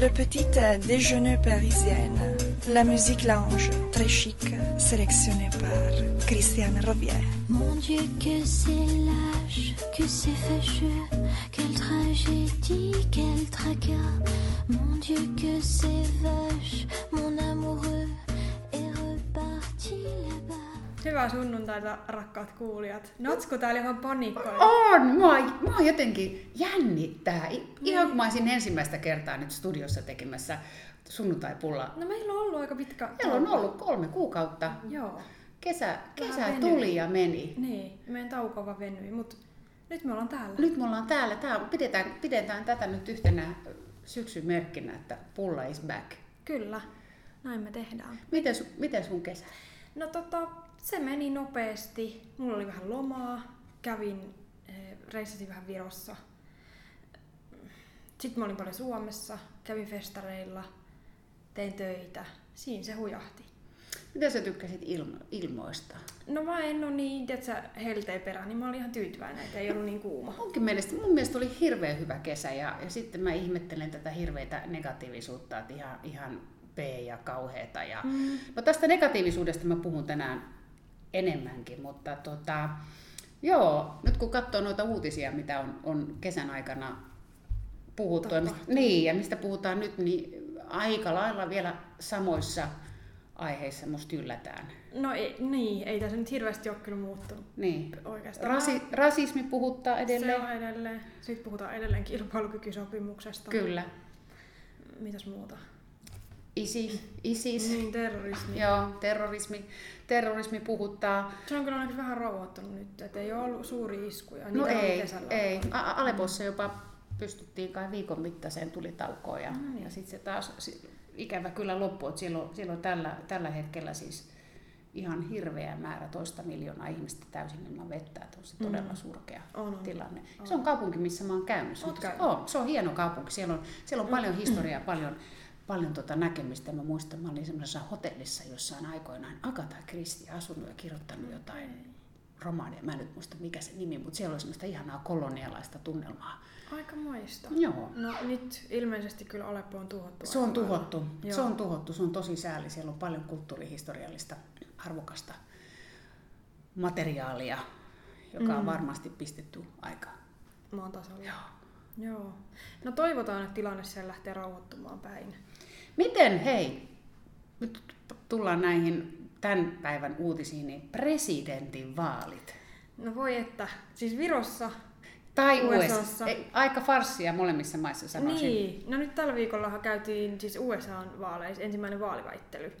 Le petit déjeuner parisienne. La musique lounge, très chic, sélectionnée par Christiane Robier. Mon Dieu, que c'est lâche, que c'est fâcheux, quelle tragédie, quel tracas. Mon Dieu, que c'est vache, mon amoureux. Hyvää sunnuntaita, rakkaat kuulijat. Natsku täällä ihan panikoi. On! Mua, mua jotenkin jännittää. I- Ihan kun mä olisin ensimmäistä kertaa nyt studiossa tekemässä sunnuntaipulla. No meillä on ollut aika pitkä Meillä on ollut kolme kuukautta. Joo. Kesä, kesä tuli ja meni. Niin, meidän tauko vaan venyi, mutta nyt me ollaan täällä. Nyt me ollaan täällä. Tää, pidetään, pidetään tätä nyt yhtenä syksyn merkkinä, että pulla is back. Kyllä, näin me tehdään. Miten, miten sun kesä? No tota, se meni nopeasti. Mulla oli vähän lomaa. Kävin, eh, reissasin vähän Virossa. Sitten mä olin paljon Suomessa. Kävin festareilla. Tein töitä. Siinä se hujahti. Mitä sä tykkäsit ilmo, ilmoista? No mä en ole niin, tiedätkö, helteen perään, niin mä olin ihan tyytyväinen, että ei ollut niin kuuma. Munkin mielestä, mun mielestä oli hirveän hyvä kesä ja, ja sitten mä ihmettelen tätä hirveitä negatiivisuutta, että ihan, ihan P ja kauheeta. Ja... Mm. No tästä negatiivisuudesta mä puhun tänään enemmänkin, mutta tota, joo, nyt kun katsoo noita uutisia, mitä on, on kesän aikana puhuttu, ja mistä, niin, ja mistä puhutaan nyt, niin aika lailla vielä samoissa aiheissa musta yllätään. No ei, niin, ei tässä nyt hirveästi ole kyllä muuttunut Niin. oikeastaan. Rasi, rasismi puhuttaa Se edelleen. on edelleen. Sitten puhutaan edelleen kilpailukykysopimuksesta. Kyllä. Mitäs muuta? ISIS, ISIS. Niin, terrorismi. Joo, terrorismi, terrorismi puhuttaa. Se on kyllä ainakin vähän rauhoittunut nyt, että ei ole ollut suuria iskuja. No Niitä oli ei, ei. A- Alepossa jopa pystyttiin kai viikon mittaiseen tulitaukoon ja, No niin. ja sitten se taas ikävä kyllä loppui, että silloin, silloin tällä, tällä hetkellä siis ihan hirveä määrä, toista miljoonaa ihmistä täysin ilman vettä, että on se todella surkea Mm. On, on. tilanne. Se on kaupunki, missä mä oon käynyt. Se on, Oot käynyt? on, se on hieno kaupunki, siellä on, siellä on paljon historiaa, paljon, paljon tota näkemistä. Mä muistan, mä olin semmoisessa hotellissa jossain aikoinaan, Agatha Christie asunut ja kirjoittanut jotain romaania, mä en nyt muista mikä se nimi, mutta siellä oli semmoista ihanaa kolonialaista tunnelmaa. Aika moista. Joo. No nyt ilmeisesti kyllä Aleppo on tuhottu. Se on aika tuhottu. Joo. Se on tuhottu. Se on tosi sääli. Siellä on paljon kulttuurihistoriallista arvokasta materiaalia, joka on Mm. varmasti pistetty aikaan. Maan tasolla. Joo. Joo. No toivotaan, että tilanne siellä lähtee rauhoittumaan päin. Miten, hei, nyt tullaan näihin tämän päivän uutisiin, niin presidentin vaalit. No voi että, siis Virossa Tai USAssa. USA. Aika farssia molemmissa maissa sanoisin. Niin, no nyt tällä viikollahan käytiin siis USAn vaaleissa ensimmäinen vaaliväittely.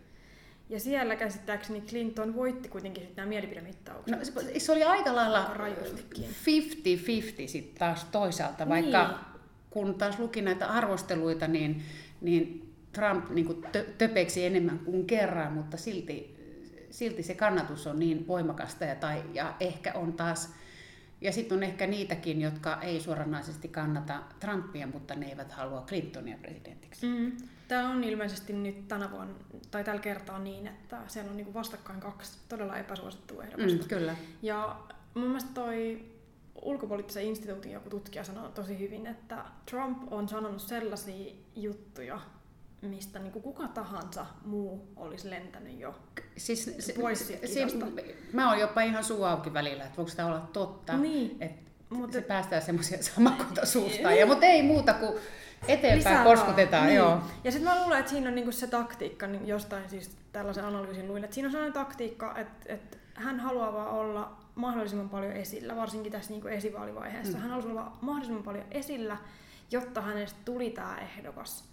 Ja siellä käsittääkseni Clinton voitti kuitenkin sitten nämä mielipidemittaukset. No, se, se oli aika lailla Aika rajustikin. 50-50 sitten taas toisaalta, vaikka Niin. kun taas luki näitä arvosteluita, niin, niin Trump niin kuin tö, töpeksi enemmän kuin kerran, mutta silti, silti se kannatus on niin voimakasta ja, tai, ja ehkä on taas, ja sitten on ehkä niitäkin, jotka ei suoranaisesti kannata Trumpia, mutta ne eivät halua Clintonia presidentiksi. Mm. Tämä on ilmeisesti nyt tänä vuonna, tai tällä kertaa niin, että siellä on niinku vastakkain kaksi todella epäsuosittua ehdokasta. Mm, kyllä. Ja mun mielestä toi ulkopoliittisen instituutin joku tutkija sanoi tosi hyvin, että Trump on sanonut sellaisia juttuja, mistä niin kuin kuka tahansa muu olisi lentänyt jo. Siis, se, Pois se, kitosta. mä oon jopa ihan suu auki välillä, että voiko tämä olla totta. Niin. Että Mut se et- päästää semmoisia samakuta suustaan. Ja, mutta ei muuta kuin eteenpäin porskutetaan. vaan. Joo. Niin. Ja sitten mä luulen, että siinä on niinku se taktiikka, niin jostain siis tällaisen analyysin luin, että siinä on sellainen taktiikka, että, että hän haluaa vaan olla mahdollisimman paljon esillä, varsinkin tässä niinku esivaalivaiheessa. Mm. Hän halusi olla mahdollisimman paljon esillä, jotta hänestä tuli tämä ehdokas.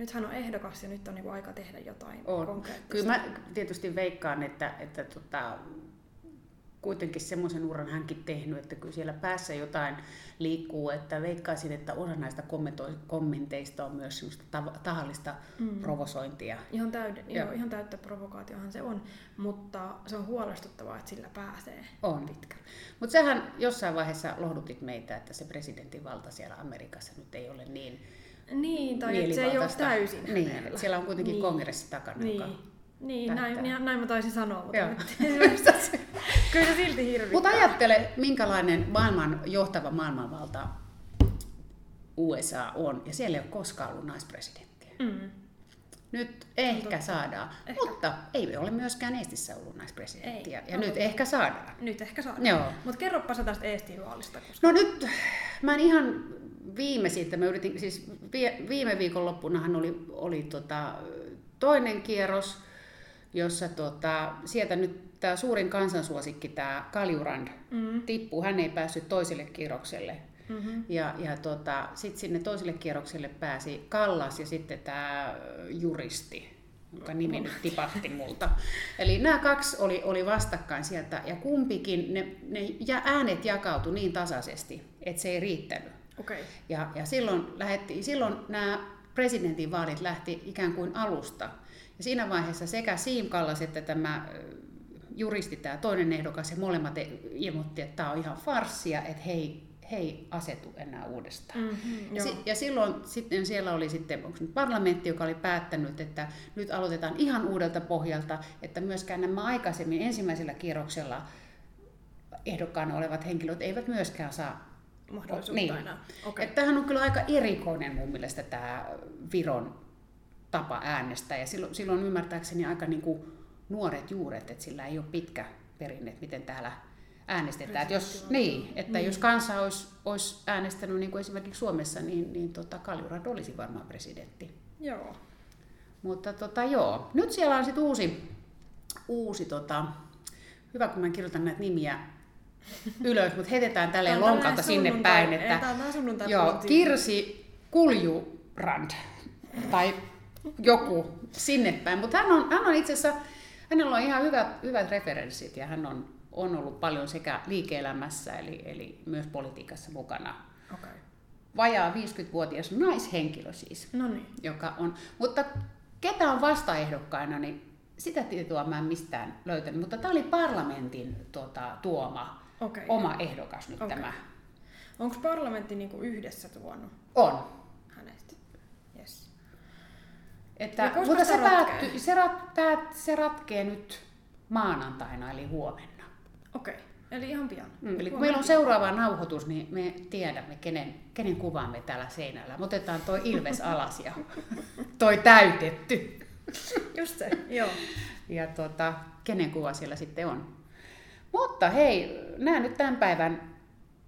Nyt hän on ehdokas ja nyt on niinku aika tehdä jotain On. konkreettista. Kyllä mä tietysti veikkaan, että, että tota, kuitenkin semmoisen uran hänkin tehnyt, että kyllä siellä päässä jotain liikkuu, että veikkaisin, että osa näistä kommenteista on myös semmoista tav- tahallista Mm. provosointia. Ihan, täyden, Joo. joo. ihan täyttä provokaatiohan se on, mutta se on huolestuttavaa, että sillä pääsee On. pitkälle. Mutta sähän jossain vaiheessa lohdutit meitä, että se presidentin valta siellä Amerikassa nyt ei ole niin Niin, tai että se ei ole täysin Niin, hänellä. siellä on kuitenkin Niin. kongressi takana, Niin, joka... niin päättää. näin, näin, mä taisin sanoa, mutta kyllä se silti hirvittää. Mutta ajattele, minkälainen maailman johtava maailmanvalta USA on, ja siellä ei ole koskaan ollut naispresidenttiä. Mm. Nyt ehkä totta. saadaan, Ehkä. mutta ei ole myöskään Eestissä ollut naispresidenttiä. Ei, Ja nyt totta. ehkä saadaan. Nyt ehkä saadaan. Joo. Mutta kerropa sä tästä Eestin vaalista. Koska... No nyt, mä en ihan viimeisintä, mä yritin, siis viime viikon loppunahan oli, oli tota, toinen kierros, jossa tota, sieltä nyt tämä suurin kansansuosikki, tämä Kaljurand, Mm. tippuu. Hän ei päässyt toiselle kierrokselle. Mm-hmm. Ja, ja tota, sitten sinne toiselle kierrokselle pääsi Kallas ja sitten tämä juristi, jonka nimi nyt tipahti multa. Eli nämä kaksi oli, oli vastakkain sieltä ja kumpikin, ne, ne ja äänet jakautui niin tasaisesti, että se ei riittänyt. Okay. Ja, ja silloin, lähdettiin, silloin nämä presidentinvaalit lähti ikään kuin alusta. Ja siinä vaiheessa sekä Siim Kallas että tämä juristi, tämä toinen ehdokas, ja molemmat e- ilmoitti, että tämä on ihan farssia, että he ei, he ei asetu enää uudestaan. Mm-hmm. Ja, si- ja silloin sitten siellä oli sitten onko nyt parlamentti, joka oli päättänyt, että nyt aloitetaan ihan uudelta pohjalta, että myöskään nämä aikaisemmin ensimmäisellä kierroksella ehdokkaana olevat henkilöt eivät myöskään saa Mahdollisuutta Niin. enää. Okei. että tämähän on kyllä aika erikoinen mun mielestä tämä Viron tapa äänestää. Ja silloin, silloin ymmärtääkseni aika niin kuin nuoret juuret, että sillä ei ole pitkä perinne, että miten täällä äänestetään. Että jos, niin, että Niin. jos kansa olisi, olisi äänestänyt niin kuin esimerkiksi Suomessa, niin, niin tota Kaljurad olisi varmaan presidentti. Joo. Mutta tota, joo, nyt siellä on sitten uusi, uusi tota, hyvä kun mä kirjoitan näitä nimiä ylös, mutta heitetään tälleen lonkalta sinne päin, että on sunnuntai joo. Kirsi Kuljurand tai joku sinne päin, mutta hän on, hän on itse asiassa, hänellä on ihan hyvät, hyvät referenssit ja hän on, on ollut paljon sekä liike-elämässä eli, eli myös politiikassa mukana. Okay. Vajaa 50-vuotias naishenkilö siis No niin. joka on, mutta ketä on vastaehdokkaina, niin sitä tietoa mä en mistään löytänyt, mutta tämä oli parlamentin tota, tuoma Okei. oma ehdokas nyt Okei. tämä. Onko parlamentti niinku yhdessä tuonut On. hänet? Yes. Että, mutta se päätty, se, rat, päät, se ratkee nyt maanantaina eli huomenna. Okei. Okay. Eli ihan pian. Mm, eli kun meillä on seuraava nauhoitus, niin me tiedämme, kenen, kenen kuva me täällä seinällä. Me otetaan toi Ilves alas ja toi täytetty. Just se, joo. ja tota, kenen kuva siellä sitten on. Mutta hei, nämä nyt tämän päivän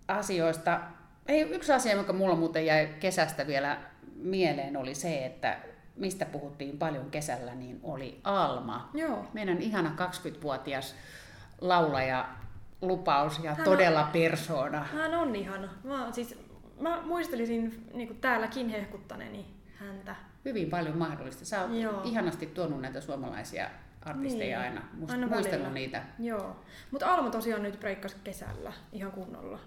asioista. Hei, yksi asia, joka mulla muuten jäi kesästä vielä mieleen, oli se, että mistä puhuttiin paljon kesällä, niin oli Alma. Joo. Meidän ihana 20-vuotias laulaja lupaus ja Hän on- todella persoona. Hän on ihana. Mä, siis, mä muistelisin niin täälläkin hehkuttaneeni häntä. Hyvin paljon mahdollista. Sä oot Joo. ihanasti tuonut näitä suomalaisia artisteja Niin, aina, Must, aina muistellut välillä. niitä. Joo. Mutta Alma tosiaan nyt breikkasi kesällä ihan kunnolla.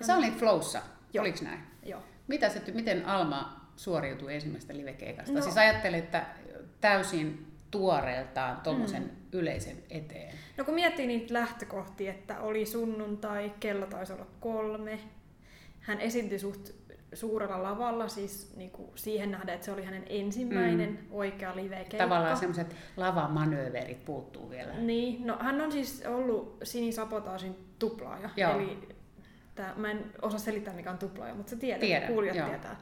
Ja sä olit Flowssa, Joo. oliks näin? Joo. Mitä se, miten Alma suoriutui ensimmäistä livekeikasta? No. Siis ajattelin, että täysin tuoreeltaan tuommoisen mm. yleisen eteen. No kun miettii niitä lähtökohtia, että oli sunnuntai, kello taisi olla kolme. Hän esiintyi suht suurella lavalla, siis niin kuin siihen nähden, että se oli hänen ensimmäinen mm. oikea live-keikka. Tavallaan semmoiset lavamanööverit puuttuu vielä. Niin, no hän on siis ollut sinisapotaasin tuplaaja. Joo. Eli tää, mä en osaa selittää mikä on tuplaaja, mutta se tiedät, Tiedän, kuulijat joo. tietää.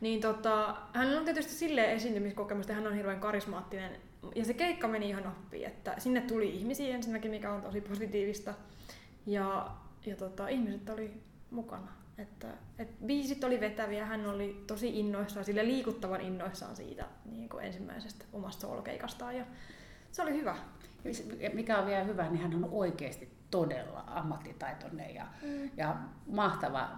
Niin tota, hänellä on tietysti silleen esiintymiskokemusta, hän on hirveän karismaattinen. Ja se keikka meni ihan nappiin, että sinne tuli ihmisiä ensinnäkin, mikä on tosi positiivista. Ja, ja tota, ihmiset oli mukana. Että, et biisit oli vetäviä, hän oli tosi innoissaan, sille liikuttavan innoissaan siitä niin kuin ensimmäisestä omasta soolokeikastaan. Ja se oli hyvä. Ja Mikä on vielä hyvä, niin hän on oikeasti todella ammattitaitoinen ja, mm. ja mahtava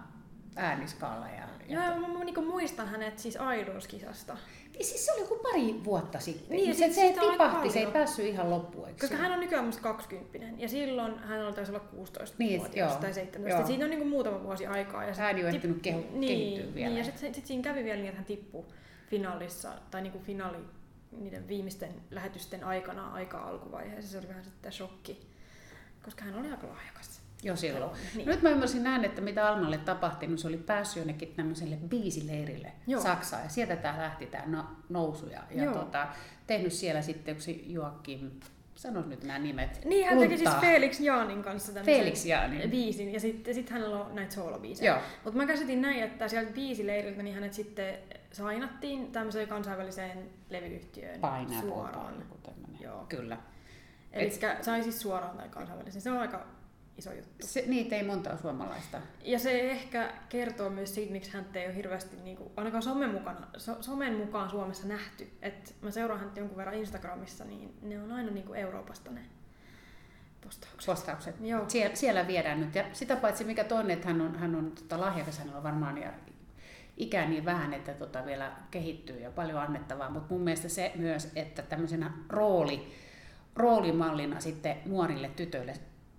ääniskaala. Ja, Joo, ja mä, mä niinku muistan hänet siis Idols-kisasta. Niin siis se oli joku pari vuotta sitten. Niin, se, se tipahti, se ei päässyt ihan loppuun. Koska se? hän on nykyään musta 20 ja silloin hän oli taisi olla 16 Niin, vuotias joo, tai 17. joo. Et Siinä on niinku muutama vuosi aikaa. Ja Ääni on tip- ehtinyt kehu- niin, kehittyä vielä. Niin, ja sitten sit siinä kävi vielä niin, että hän tippui finaalissa, tai niinku finaali niiden viimeisten lähetysten aikana aika alkuvaiheessa. Se oli vähän sitten shokki, koska hän oli aika lahjakas. Jo silloin. Niin. Nyt mä ymmärsin näin, että mitä Almalle tapahtui, niin se oli päässyt jonnekin tämmöiselle biisileirille Joo. Saksaan. Ja sieltä tämä lähti tämä no, nousu. Ja, ja tota, tehnyt siellä sitten yksi Joakim Sano nyt nämä nimet. Niin, hän teki siis. Felix Jaanin kanssa Felix Jaanin. biisin, ja sitten sit hänellä on näitä soolobiisejä. Mutta mä käsitin näin, että sieltä biisileiriltä niin hänet sitten sainattiin tämmöiseen kansainväliseen levyyhtiöön tai suoraan. Joo. Kyllä. Eli sai siis suoraan tai kansainvälisen. Se on aika iso juttu. Se, niitä ei montaa suomalaista. Ja se ehkä kertoo myös siitä, miksi häntä ei ole hirveästi, niin kuin, ainakaan somen, mukana, so, somen mukaan Suomessa nähty. Et mä seuraan häntä jonkun verran Instagramissa, niin ne on aina niin kuin Euroopasta ne postaukset. Postaukset. Joo. Sie, siellä viedään nyt. Ja sitä paitsi mikä toinen, että hän on, hän on tota, lahjakas, hänellä on varmaan ja ikää niin vähän, että tota, vielä kehittyy ja paljon annettavaa. Mutta mun mielestä se myös, että tämmöisenä rooli, roolimallina sitten nuorille tytöille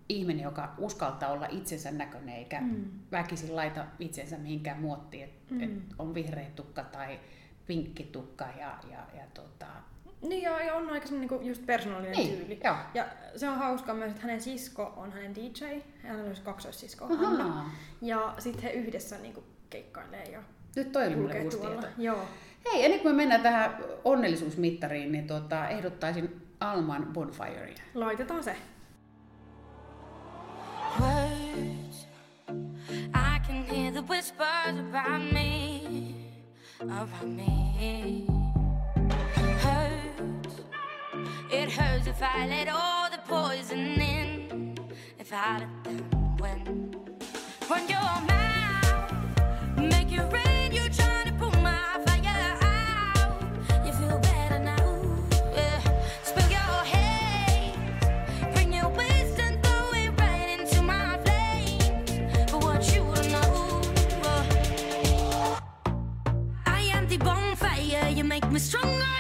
ihminen, joka uskaltaa olla itsensä näköinen eikä mm. väkisin laita itsensä mihinkään muottiin, että mm. et on vihreä tukka tai pinkki tukka ja, ja, ja tota, Niin ja, ja on aika semmoinen niin just persoonallinen Niin, tyyli. joo. Ja se on hauskaa myös, että hänen sisko on hänen DJ, hänellä on myös kaksoissisko Ahaa. Hanna. Ja sitten he yhdessä niin kuin keikkailee ja nyt toi oli mulle uusi tieto. Joo. Hei, ennen kuin me mennään tähän onnellisuusmittariin, niin tota, ehdottaisin Alman Bonfirea. Laitetaan se. The whispers around me, around me. Hurts. It hurts if I let all the poison in. If I let them win. Run your mouth, make it rain. Bonfire. You make me stronger,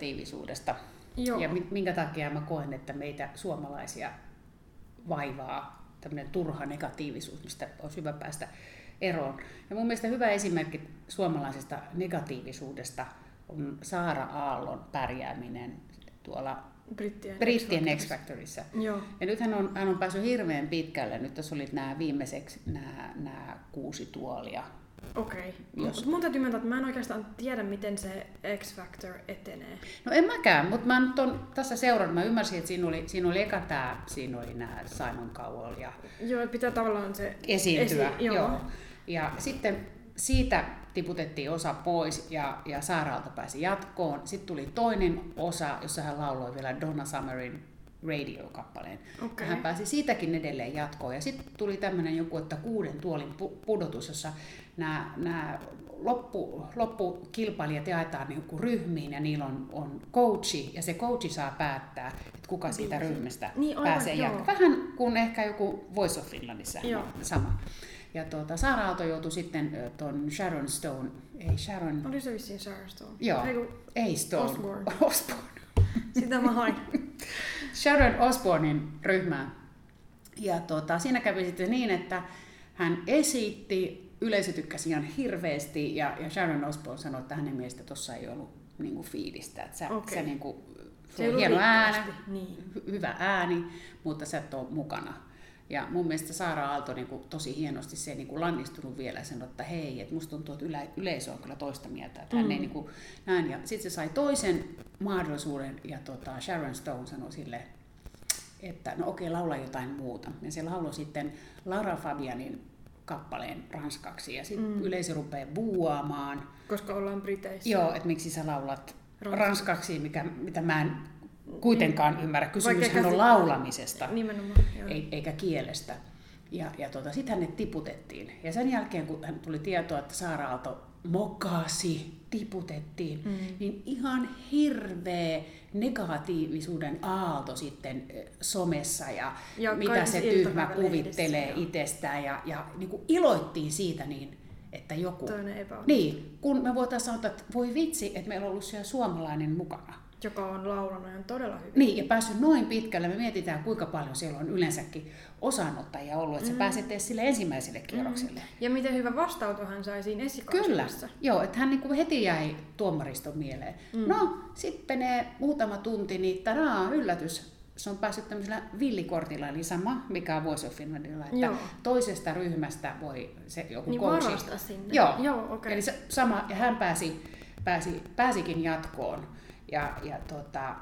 negatiivisuudesta. Joo. Ja mi- minkä takia mä koen, että meitä suomalaisia vaivaa tämmöinen turha negatiivisuus, mistä olisi hyvä päästä eroon. Ja mun mielestä hyvä esimerkki suomalaisesta negatiivisuudesta on Saara Aallon pärjääminen tuolla Brittien, Brittien X Factorissa. Ja nyt hän on, hän on päässyt hirveän pitkälle. Nyt tässä oli nämä viimeiseksi nämä, nämä kuusi tuolia. Okei. Jos- Mutta mun täytyy myöntää, että mä en oikeastaan tiedä, miten se X-Factor etenee. No en mäkään, mutta mä nyt on tässä seurannut. Mä ymmärsin, että siinä oli, siinä oli eka tää, siinä oli nämä Simon Cowell ja Joo, pitää tavallaan se... esiintyä. Esi- joo. Ja sitten siitä tiputettiin osa pois ja, ja Saaraalta pääsi jatkoon. Sitten tuli toinen osa, jossa hän lauloi vielä Donna Summerin radio-kappaleen. Okei. Hän pääsi siitäkin edelleen jatkoon. Ja sitten tuli tämmöinen joku, että kuuden tuolin pu- pudotus, jossa nämä, nämä loppu, loppukilpailijat jaetaan niin kuin ryhmiin ja niillä on, on coachi ja se coachi saa päättää, että kuka siitä ryhmästä Niin, aivan, pääsee jatkoon. Vähän kuin ehkä joku Voice of Finlandissa Joo. sama. Ja tuota, Saara Aalto joutui sitten ö, ton Sharon Stone, ei Sharon, Oli se vissiin Sarah Stone. Joo. Ei, Stone, Osbourne. Osbourne. sitä mä hain. Sharon Osbournein ryhmään. Ja tuota, siinä kävi sitten niin, että hän esitti, yleisö tykkäsi ihan hirveästi ja, ja Sharon Osbourne sanoi, että hänen mielestä tuossa ei ollut niin kuin fiilistä. Että sä, Okei. sä niin kuin, Se on hieno ääni, niin. hy- hyvä ääni, mutta sä et ole mukana. Ja mun mielestä Saara Aalto niin kuin, tosi hienosti se niin kuin lannistunut vielä sanoi, että hei, että musta tuntuu, että ylä, yleisö on kyllä toista mieltä. Että hän Mm. ei niin kuin, näin. Ja sitten se sai toisen mahdollisuuden ja tota, Sharon Stone sanoi sille, että no okei, laula jotain muuta. Ja se lauloi sitten Laura Fabianin kappaleen ranskaksi ja sitten Mm. mm. yleisö rupeaa buuaamaan. Koska ollaan Briteissä. Joo, että miksi sä laulat Ranskaksi. ranskaksi, mikä, mitä mä en kuitenkaan ymmärrä. Kysymyshän on laulamisesta, Nimenomaan. Joo. eikä kielestä. Ja, ja tota, sitten hänet tiputettiin. Ja sen jälkeen, kun hän tuli tietoa, että Saara Aalto mokasi, tiputettiin, Mm. niin ihan hirveä negatiivisuuden aalto sitten somessa ja, Ja mitä se tyhmä kuvittelee itsestään ja, ja niin kuin iloittiin siitä niin, että joku... Toinen. Niin, kun me voitaisiin sanoa, että voi vitsi, että meillä on ollut siellä suomalainen mukana. Joka on laulanut ihan todella hyvin. Niin, ja päässyt noin pitkälle. Me mietitään, kuinka paljon siellä on yleensäkin osanottajia ollut, että mm. sä pääset edes sille ensimmäiselle kierrokselle. Ja miten hyvä vastaanoto hän sai siinä Kyllä, joo, että hän niinku heti jäi tuomariston mieleen. Mm. No, sitten menee muutama tunti, niin tadaa, yllätys. Se on päässyt tämmöisellä villikortilla, eli sama, mikä on Voice of Finlandilla, että Joo. toisesta ryhmästä voi se joku Niin coachi- sinne. Joo, Joo okei. Eli se sama, ja hän pääsi, pääsi, pääsikin jatkoon. Ja, ja tota,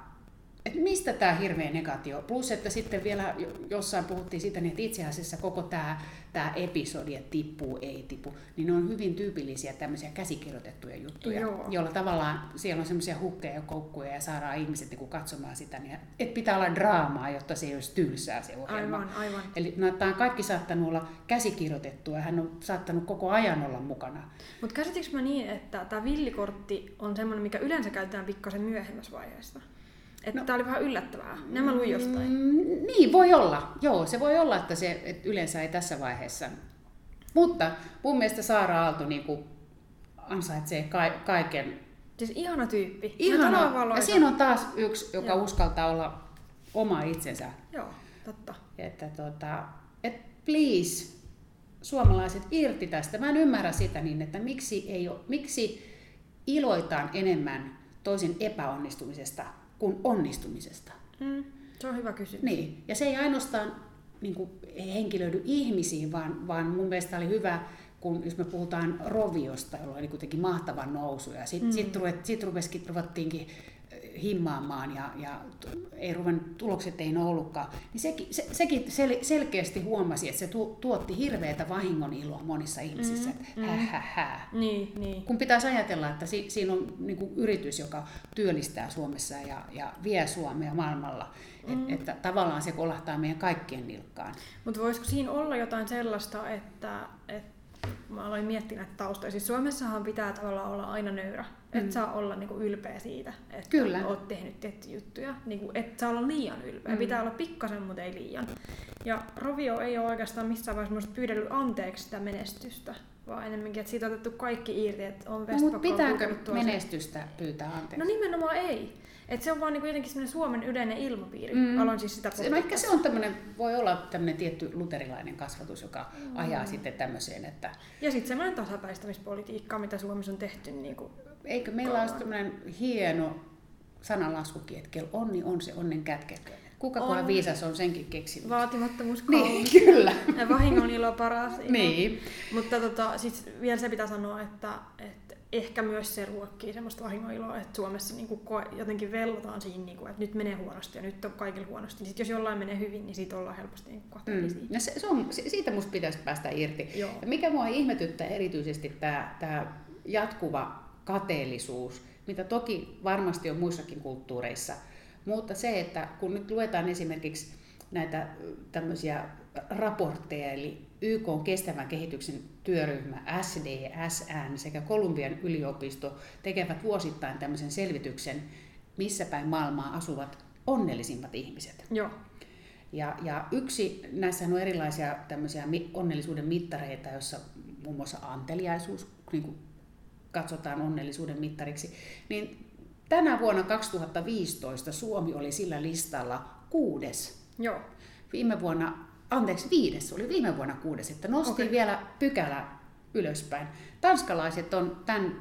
et mistä tämä hirveä negatio? Plus, että sitten vielä jo- jossain puhuttiin siitä, niin että itse asiassa koko tämä tää episodi, että tippuu, ei tipu, niin ne on hyvin tyypillisiä tämmöisiä käsikirjoitettuja juttuja, Joo. joilla tavallaan siellä on semmoisia hukkeja ja koukkuja ja saadaan ihmiset niinku katsomaan sitä, niin että pitää olla draamaa, jotta se ei olisi tylsää se ohjelma. Aivan, aivan. Eli no, tämä on kaikki saattanut olla käsikirjoitettua ja hän on saattanut koko ajan olla mukana. Mutta käsitikö mä niin, että tämä villikortti on semmoinen, mikä yleensä käytetään pikkasen myöhemmässä vaiheessa? Että no, tämä oli vähän yllättävää. Nämä luin jostain. Mm, niin, voi olla. Joo, se voi olla, että se että yleensä ei tässä vaiheessa. Mutta mun mielestä Saara Aalto niin kuin ansaitsee ka- kaiken. Siis ihana tyyppi. Ihana. Ja siinä on taas yksi, joka Joo. uskaltaa olla oma itsensä. Joo, totta. Että tota, et please, suomalaiset irti tästä. Mä en ymmärrä sitä niin, että miksi, ei ole, miksi iloitaan enemmän toisen epäonnistumisesta kuin onnistumisesta. Mm, se on hyvä kysymys. Niin, ja se ei ainoastaan niin kuin, henkilöidy ihmisiin, vaan, vaan mun mielestä oli hyvä, kun jos me puhutaan Roviosta, jolla oli kuitenkin mahtava nousu, ja sitten mm. sit, ruvet, sit rupesikin, ruvettiinkin himmaamaan, ja, ja ei ruvennut, tulokset ei ollutkaan, niin sekin, se, sekin sel, selkeästi huomasi, että se tu, tuotti hirveätä vahingon iloa monissa ihmisissä, mm. että hä, hä, hä. Niin, niin. Kun pitäisi ajatella, että si, siinä on niin kuin yritys, joka työllistää Suomessa ja, ja vie Suomea maailmalla, mm. Et, että tavallaan se kolahtaa meidän kaikkien nilkkaan. Mutta voisiko siinä olla jotain sellaista, että, että mä aloin miettiä näitä taustoja. Siis Suomessahan pitää tavallaan olla aina nöyrä. Mm. Et saa olla niinku ylpeä siitä, että Kyllä. oot tehnyt tiettyjä juttuja. Niinku, et saa olla liian ylpeä. Mm. Pitää olla pikkasen, mutta ei liian. Ja Rovio ei ole oikeastaan missään vaiheessa pyydellyt anteeksi sitä menestystä, vaan enemmänkin, että siitä on otettu kaikki irti, että on mutta pitääkö sen- menestystä pyytää anteeksi? No nimenomaan ei. Et se on vaan niinku jotenkin semmoinen Suomen yleinen ilmapiiri. Mm. Aloin siis sitä se, no ehkä se on tämmöinen, voi olla tämmöinen tietty luterilainen kasvatus, joka mm. ajaa sitten tämmöiseen, että Ja sitten semmoinen tasapäistämispolitiikka, mitä Suomessa on tehty. Niinku, eikö meillä olisi tämmöinen hieno sananlaskukin, että kel onni on se onnen kätkekö. Kuka On. on. viisas on senkin keksinyt. vaatimattomuus Niin, kaunis. kyllä. Ja vahingon ilo paras. ilo. Niin. Mutta tota, sit vielä se pitää sanoa, että, että ehkä myös se ruokkii semmoista vahingoiloa, että Suomessa niin kuin jotenkin velvotaan siinä, niin kuin, että nyt menee huonosti ja nyt on kaikilla huonosti. Niin sit jos jollain menee hyvin, niin siitä ollaan helposti niin mm. ja se, se on, siitä musta pitäisi päästä irti. Joo. Mikä mua ihmetyttää erityisesti tämä, tämä jatkuva kateellisuus, mitä toki varmasti on muissakin kulttuureissa, mutta se, että kun nyt luetaan esimerkiksi näitä tämmöisiä raportteja, eli YK on kestävän kehityksen työryhmä SDSN sekä Kolumbian yliopisto tekevät vuosittain tämmöisen selvityksen, missä päin maailmaa asuvat onnellisimmat ihmiset. Joo. Ja, ja yksi, näissä on erilaisia tämmöisiä onnellisuuden mittareita, joissa muun muassa anteliaisuus niin kuin katsotaan onnellisuuden mittariksi, niin tänä vuonna 2015 Suomi oli sillä listalla kuudes. Joo. Viime vuonna, anteeksi viides, oli viime vuonna kuudes, että nosti okay. vielä pykälä ylöspäin. Tanskalaiset on tämän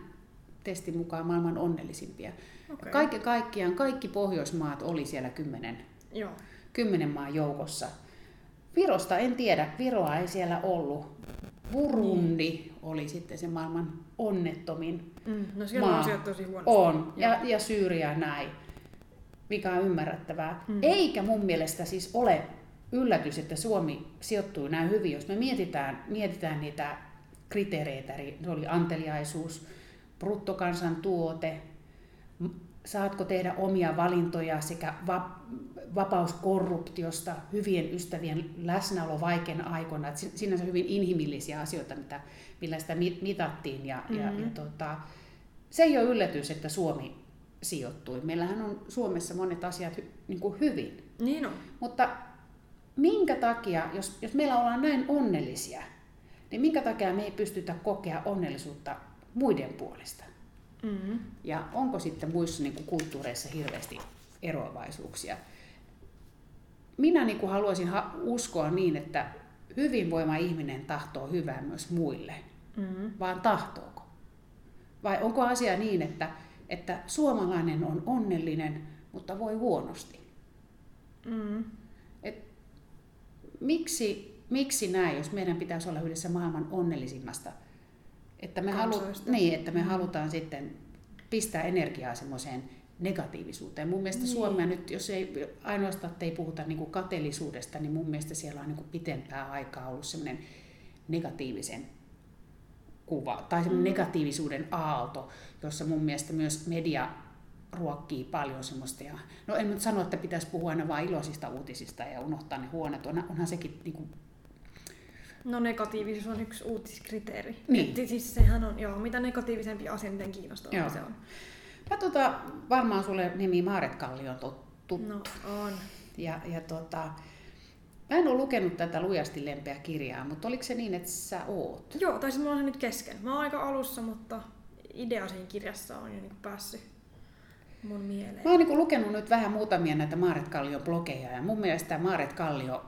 testin mukaan maailman onnellisimpia. Okay. Kaikki kaikkiaan, kaikki Pohjoismaat oli siellä kymmenen, Joo. kymmenen maan joukossa. Virosta en tiedä, Viroa ei siellä ollut. Burundi niin. oli sitten se maailman onnettomin mm, No siellä maa. on asiat tosi huonosti. On, ja, ja Syyria näin, mikä on ymmärrettävää. Mm. Eikä mun mielestä siis ole yllätys, että Suomi sijoittuu näin hyvin, jos me mietitään, mietitään niitä kriteereitä, eli se oli anteliaisuus, bruttokansantuote, saatko tehdä omia valintoja sekä vapaus korruptiosta, hyvien ystävien läsnäolo vaikeina aikoina. Että sinänsä hyvin inhimillisiä asioita, mitä, millä sitä mitattiin. Ja, mm-hmm. ja, ja mm-hmm. tota, se ei ole yllätys, että Suomi sijoittui. Meillähän on Suomessa monet asiat hy, niin kuin hyvin. Niin on. Mutta minkä takia, jos, jos meillä ollaan näin onnellisia, niin minkä takia me ei pystytä kokea onnellisuutta muiden puolesta? Mm-hmm. Ja onko sitten muissa niin kuin kulttuureissa hirveästi eroavaisuuksia? Minä niin kuin haluaisin ha- uskoa niin, että hyvinvoima ihminen tahtoo hyvää myös muille, mm-hmm. vaan tahtooko? Vai onko asia niin, että, että suomalainen on onnellinen, mutta voi huonosti? Mm-hmm. Miksi, miksi näin, jos meidän pitäisi olla yhdessä maailman onnellisimmasta että me, halu, niin, että me mm. halutaan sitten pistää energiaa semmoiseen negatiivisuuteen. Mun mielestä niin. Suomea nyt, jos ei ainoastaan että ei puhuta niin kuin kateellisuudesta, niin mun mielestä siellä on niin kuin pitempää aikaa ollut semmoinen negatiivisen kuva tai semmoinen mm. negatiivisuuden aalto, jossa mun mielestä myös media ruokkii paljon semmoista. Ja, no en nyt sano, että pitäisi puhua aina vain iloisista uutisista ja unohtaa ne huonot. onhan sekin niin kuin No negatiivisuus on yksi uutiskriteeri. Niin. Et siis sehän on, joo, mitä negatiivisempi asia, miten kiinnostavaa joo. se on. Mä tota, varmaan sulle nimi Maaret Kalli on tuttu. No on. Ja, ja tota, mä en ole lukenut tätä lujasti lempeä kirjaa, mutta oliko se niin, että sä oot? Joo, tai mulla on se nyt kesken. Mä oon aika alussa, mutta idea siinä kirjassa on jo niin päässyt mun mieleen. Mä oon niin lukenut nyt vähän muutamia näitä Maaret Kallion blogeja ja mun mielestä Maaret Kallio,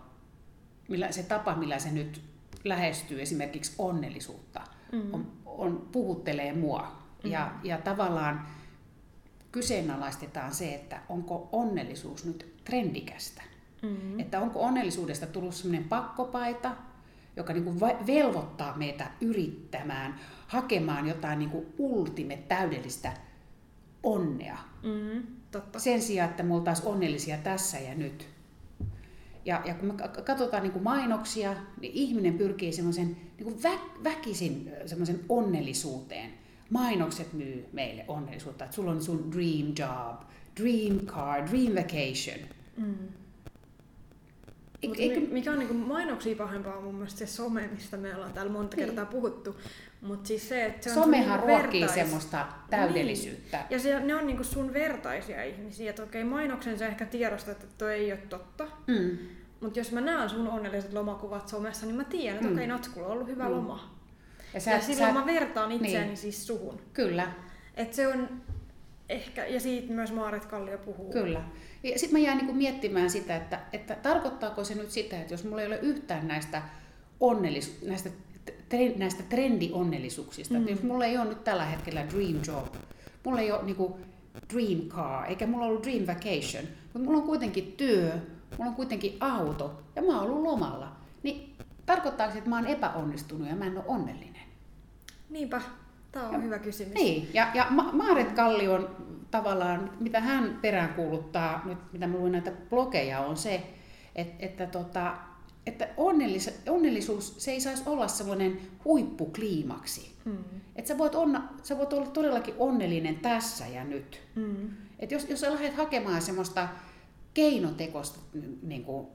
millä, se tapa, millä se nyt lähestyy esimerkiksi onnellisuutta, mm. on, on, puhuttelee mua. Mm. Ja, ja tavallaan kyseenalaistetaan se, että onko onnellisuus nyt trendikästä. Mm. Että onko onnellisuudesta tullut sellainen pakkopaita, joka niin kuin velvoittaa meitä yrittämään, hakemaan jotain niin kuin ultime täydellistä onnea. Mm, totta. Sen sijaan, että me oltaisiin onnellisia tässä ja nyt. Ja, ja kun me katsotaan niin kuin mainoksia, niin ihminen pyrkii semmoisen niin vä, väkisin semmoisen onnellisuuteen. Mainokset myy meille onnellisuutta, että sulla on sun dream job, dream car, dream vacation. Mm. Eikö... Mikä on niin kuin mainoksia pahempaa on mun mielestä se some, mistä me ollaan täällä monta niin. kertaa puhuttu. Mut siis se, että se on Somehan niinku ruokkii vertais... semmoista täydellisyyttä. Niin. Ja se, ne on niinku sun vertaisia ihmisiä. Että okei, mainoksen sä ehkä tiedostat, että toi ei ole totta. Mm. Mutta jos mä näen sun onnelliset lomakuvat somessa, niin mä tiedän, että mm. okei, Natskulla on ollut hyvä mm. loma. Ja, sä, ja silloin sä... mä vertaan itseäni niin. siis suhun. Kyllä. Et se on ehkä, ja siitä myös Maaret Kallio puhuu. Kyllä. Ja sitten mä jään niinku miettimään sitä, että, että tarkoittaako se nyt sitä, että jos mulla ei ole yhtään näistä onnellis, näistä, näistä trendionnellisuuksista, mm. että jos mulla ei ole nyt tällä hetkellä dream job, mulla ei ole niinku dream car, eikä mulla ollut dream vacation, mutta mulla on kuitenkin työ, mulla on kuitenkin auto ja mä oon ollut lomalla, niin tarkoittaako se, että mä oon epäonnistunut ja mä en ole onnellinen? Niinpä. Tämä on hyvä kysymys. Niin, ja, ja Ma- Maaret Kallion tavallaan, mitä hän peräänkuuluttaa, nyt mitä mä luin näitä blogeja, on se, että, että, tota, että onnellis, onnellisuus, se ei saisi olla semmoinen huippukliimaksi. Mm. Että sä voit, onna, sä voit olla todellakin onnellinen tässä ja nyt. Mm. Että jos, jos sä lähdet hakemaan semmoista keinotekosta niin kuin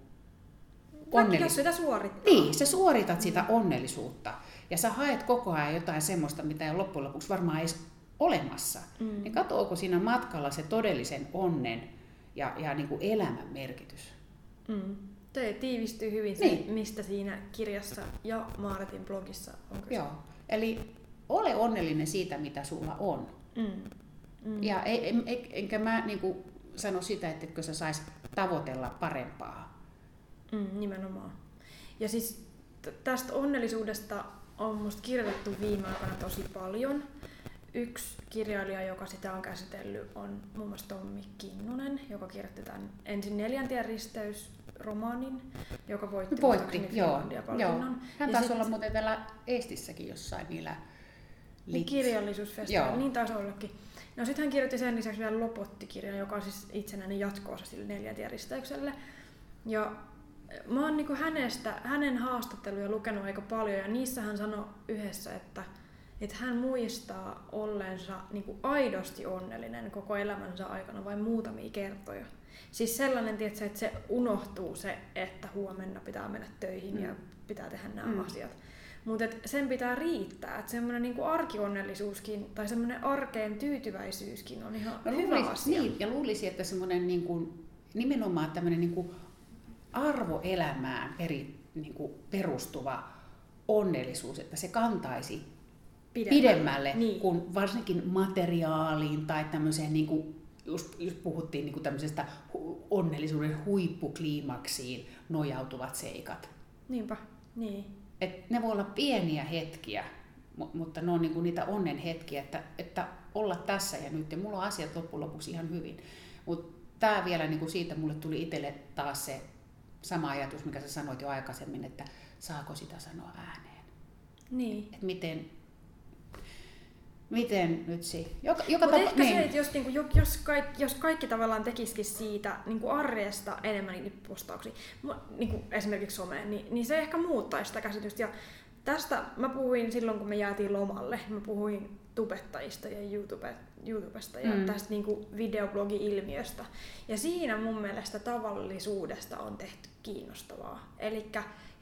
onnellisuutta. sitä suorittaa. Niin, sä suoritat mm. sitä onnellisuutta. Ja sä haet koko ajan jotain semmoista, mitä ei loppujen lopuksi varmaan edes olemassa. Mm. Niin katoako siinä matkalla se todellisen onnen ja, ja niin kuin elämän merkitys? Mm. Tämä tiivistyy hyvin se, niin. mistä siinä kirjassa ja Maaretin blogissa on kyse. Joo. Eli ole onnellinen siitä, mitä sulla on. Mm. Mm. Ja ei, en, enkä mä niin kuin sano sitä, että sä sais tavoitella parempaa. Mm, nimenomaan. Ja siis tästä onnellisuudesta on musta kirjoitettu viime aikoina tosi paljon. Yksi kirjailija, joka sitä on käsitellyt, on muun muassa Tommi Kinnunen, joka kirjoitti tämän ensin neljäntien risteys romaanin, joka voitti, voitti joo, joo. Hän taisi olla muuten täällä Eestissäkin jossain niillä Lit... Kirjallisuusfestivaali, niin taisi ollakin. No sitten hän kirjoitti sen lisäksi vielä Lopotti-kirjan, joka on siis itsenäinen jatkoosa sille neljäntien risteykselle. Ja mä oon niin hänestä, hänen haastatteluja lukenut aika paljon ja niissä hän sanoi yhdessä, että, että hän muistaa olleensa niin aidosti onnellinen koko elämänsä aikana vain muutamia kertoja. Siis sellainen, tietysti, että se unohtuu se, että huomenna pitää mennä töihin mm. ja pitää tehdä nämä mm. asiat. Mutta sen pitää riittää, että semmoinen niinku arkionnellisuuskin tai semmoinen arkeen tyytyväisyyskin on ihan no, hyvä luulisi, asia. Niin, ja luulisi, että semmoinen niinku, nimenomaan tämmöinen niinku arvoelämään eri, niinku, perustuva onnellisuus, että se kantaisi pidemmälle, pidemmälle niin. kuin varsinkin materiaaliin tai tämmöiseen niin kuin just, just puhuttiin niin kuin tämmöisestä onnellisuuden huippukliimaksiin nojautuvat seikat. Niinpä, niin. Et ne voi olla pieniä hetkiä, mutta ne on niin kuin niitä onnen hetkiä, että, että olla tässä ja nyt. Ja mulla on asiat loppujen lopuksi ihan hyvin. Mutta tämä vielä niin kuin siitä mulle tuli itselle taas se sama ajatus, mikä sä sanoit jo aikaisemmin, että saako sitä sanoa ääneen. Niin. Et miten, miten nyt se... Joka, joka tapa, ehkä niin. se, että jos, niin kuin, jos, kaikki, jos kaikki tavallaan tekisikin siitä niin kuin arjesta enemmän niitä postauksia, niin kuin esimerkiksi someen, niin, niin se ehkä muuttaisi sitä käsitystä. Ja tästä mä puhuin silloin, kun me jäätiin lomalle, mä puhuin tubettajista ja YouTube, YouTubesta ja mm. tästä niin kuin videoblogi-ilmiöstä. Ja siinä mun mielestä tavallisuudesta on tehty kiinnostavaa. Eli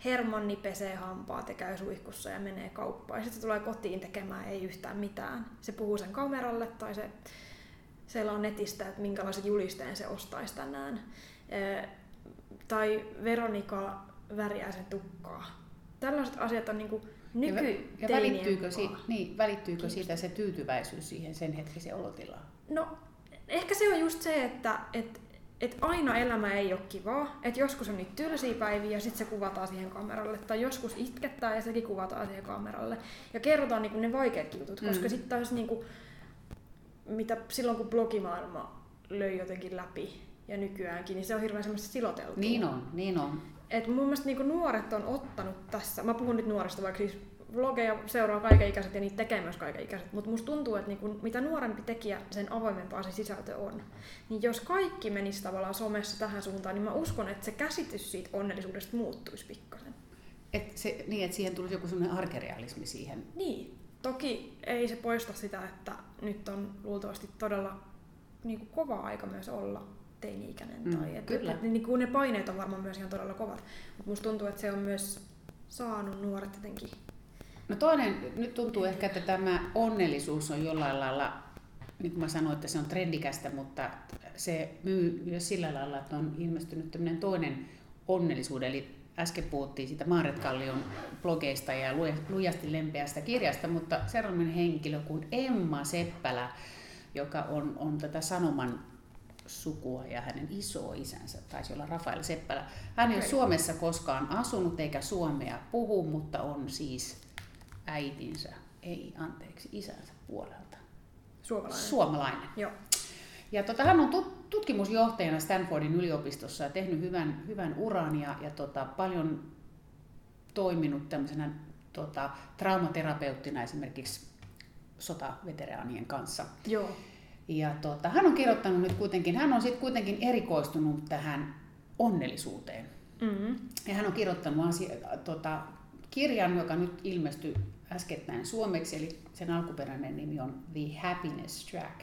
Hermanni pesee hampaat ja käy suihkussa ja menee kauppaan. Ja sitten se tulee kotiin tekemään ei yhtään mitään. Se puhuu sen kameralle tai se siellä on netistä, että minkälaisen julisteen se ostaisi tänään. E, tai Veronika värjää sen tukkaa. Tällaiset asiat on niinku nyky ja, välittyykö, si- niin, välittyykö siitä se tyytyväisyys siihen sen hetkisen olotilaan? No, ehkä se on just se, että, että että aina elämä ei ole kivaa. Että joskus on niitä tylsiä päiviä ja sitten se kuvataan siihen kameralle. Tai joskus itkettää ja sekin kuvataan siihen kameralle. Ja kerrotaan niinku ne vaikeat jutut, mm. koska sitten taas niinku, mitä silloin kun blogimaailma löi jotenkin läpi ja nykyäänkin, niin se on hirveän semmoista siloteltua. Niin on, niin on. Et mun mielestä niinku nuoret on ottanut tässä, mä puhun nyt nuorista, vaikka siis vlogeja seuraa kaikenikäiset ja niitä tekee myös kaikenikäiset, mutta musta tuntuu, että niinku, mitä nuorempi tekijä, sen avoimempaa se sisältö on. Niin jos kaikki menisi tavallaan somessa tähän suuntaan, niin mä uskon, että se käsitys siitä onnellisuudesta muuttuisi pikkasen. Et se, niin, että siihen tulisi joku sellainen arkerealismi siihen. Niin. Toki ei se poista sitä, että nyt on luultavasti todella niin kuin kova aika myös olla teini-ikäinen. Mm, tai että, kyllä. Että, niin kuin ne paineet on varmaan myös ihan todella kovat. Mutta musta tuntuu, että se on myös saanut nuoret jotenkin No toinen, nyt tuntuu ehkä, että tämä onnellisuus on jollain lailla, nyt mä sanoin, että se on trendikästä, mutta se myy myös sillä lailla, että on ilmestynyt tämmöinen toinen onnellisuuden, eli äsken puhuttiin siitä Maaret Kallion blogeista ja lujasti lempeästä kirjasta, mutta sellainen henkilö kuin Emma Seppälä, joka on, on tätä Sanoman sukua ja hänen iso isänsä taisi olla Rafael Seppälä. Hän ei ole Suomessa koskaan asunut eikä suomea puhu, mutta on siis äitinsä, ei anteeksi, isänsä puolelta. Suomalainen. Suomalainen. Joo. Ja tota, hän on tutkimusjohtajana Stanfordin yliopistossa ja tehnyt hyvän, hyvän uran ja, ja tota, paljon toiminut tämmöisenä tota, traumaterapeuttina esimerkiksi sotaveteraanien kanssa. Joo. Ja tota, hän on kirjoittanut nyt kuitenkin, hän on sitten kuitenkin erikoistunut tähän onnellisuuteen. Mm-hmm. Ja hän on kirjoittanut asia, tota, kirjan, joka nyt ilmestyi äskettäin suomeksi, eli sen alkuperäinen nimi on The Happiness Track.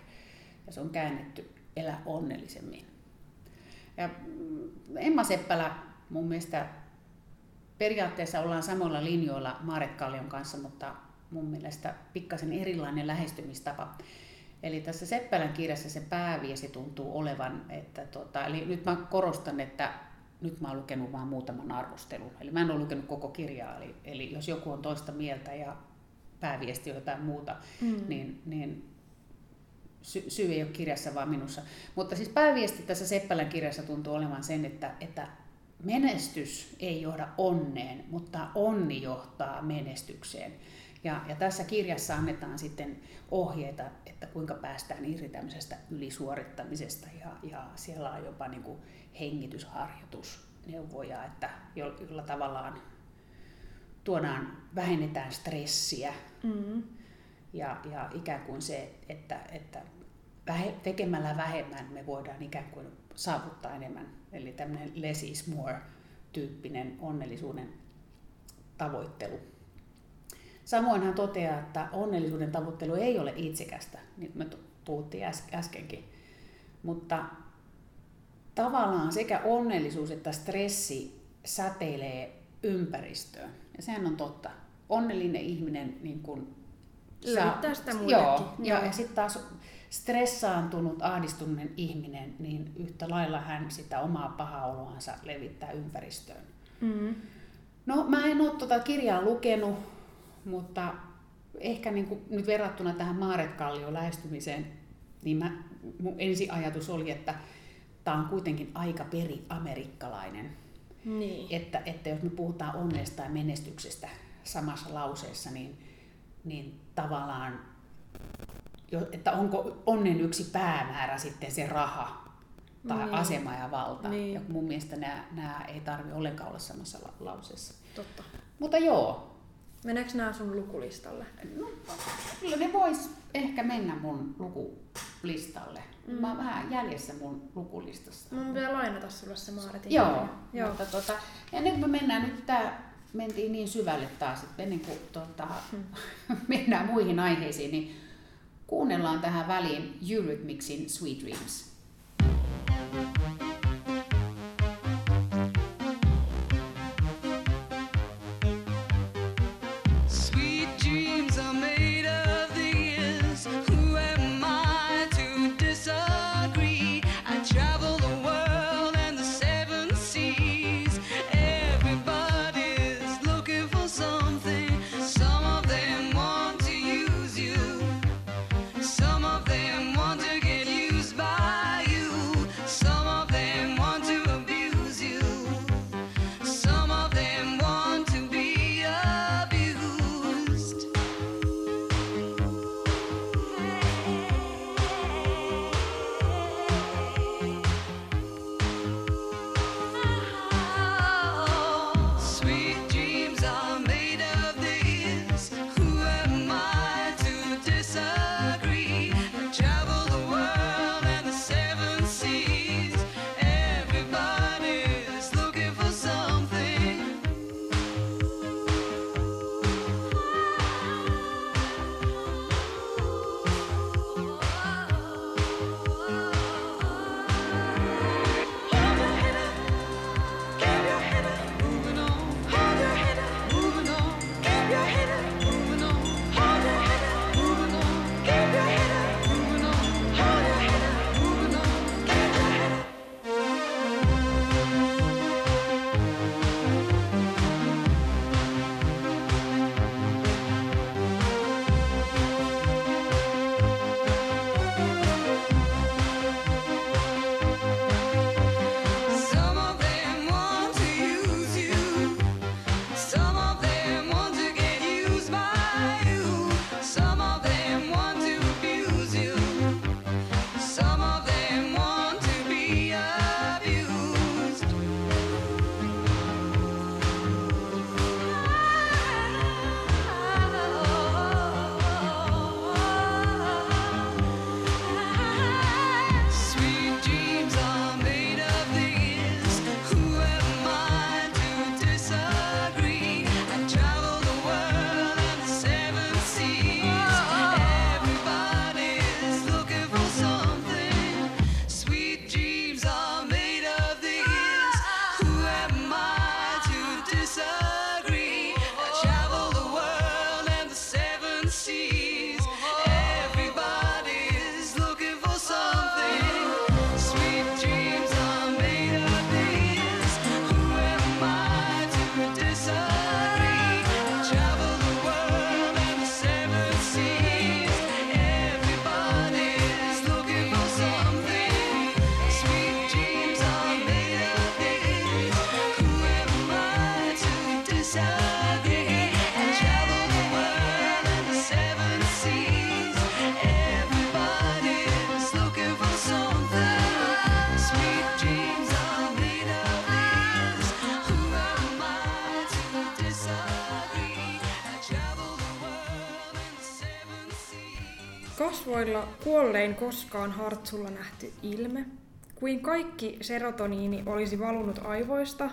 Ja se on käännetty Elä onnellisemmin. Ja mm, Emma Seppälä mun mielestä periaatteessa ollaan samoilla linjoilla Maaret Kallion kanssa, mutta mun mielestä pikkasen erilainen lähestymistapa. Eli tässä Seppälän kirjassa se pääviesi tuntuu olevan, että tota, eli nyt mä korostan, että nyt mä oon lukenut vain muutaman arvostelun. Eli mä en ole lukenut koko kirjaa, eli, eli jos joku on toista mieltä ja pääviesti on jotain muuta, mm. niin, niin sy- syy ei ole kirjassa, vaan minussa. Mutta siis pääviesti tässä Seppälän kirjassa tuntuu olevan sen, että, että menestys ei johda onneen, mutta onni johtaa menestykseen. Ja, ja tässä kirjassa annetaan sitten ohjeita, että kuinka päästään irti tämmöisestä ylisuorittamisesta ja, ja siellä on jopa niin kuin hengitysharjoitusneuvoja, että jolla tavallaan tuodaan, vähennetään stressiä mm. ja, ja ikään kuin se, että, että vähe, tekemällä vähemmän me voidaan ikään kuin saavuttaa enemmän. Eli tämmöinen less is more tyyppinen onnellisuuden tavoittelu. Samoin hän toteaa, että onnellisuuden tavoittelu ei ole itsekästä, niin kuin me puhuttiin äskenkin, mutta tavallaan sekä onnellisuus että stressi säteilee ympäristöön. Ja sehän on totta. Onnellinen ihminen niin kuin saa, sitä Joo, ja, ja sitten taas stressaantunut, ahdistunut ihminen, niin yhtä lailla hän sitä omaa pahaa oloansa levittää ympäristöön. Mm. No mä en ole tuota kirjaa lukenut, mutta ehkä niin kuin nyt verrattuna tähän Maaret Kallion lähestymiseen, niin mä, mun ensiajatus oli, että tämä on kuitenkin aika peri amerikkalainen. Niin. Että, että jos me puhutaan onnesta ja menestyksestä samassa lauseessa, niin, niin tavallaan, että onko onnen yksi päämäärä sitten se raha tai niin. asema ja valta. Niin. Ja mun mielestä nämä, nämä ei tarvitse ollenkaan olla samassa lauseessa. Totta. Mutta joo, Meneekö nämä sun lukulistalle? No, kyllä ne vois ehkä mennä mun lukulistalle. Mm. Mä oon vähän jäljessä mun lukulistasta. Mun pitää lainata sulle se Maaretin Joo, Joo. Mutta tota, ja nyt me mennään nyt tää, mentiin niin syvälle taas, että ennen kuin tota, hmm. mennään muihin aiheisiin, niin kuunnellaan tähän väliin Eurythmicsin Sweet Dreams. by kasvoilla kuollein koskaan hartsulla nähty ilme, kuin kaikki serotoniini olisi valunut aivoista,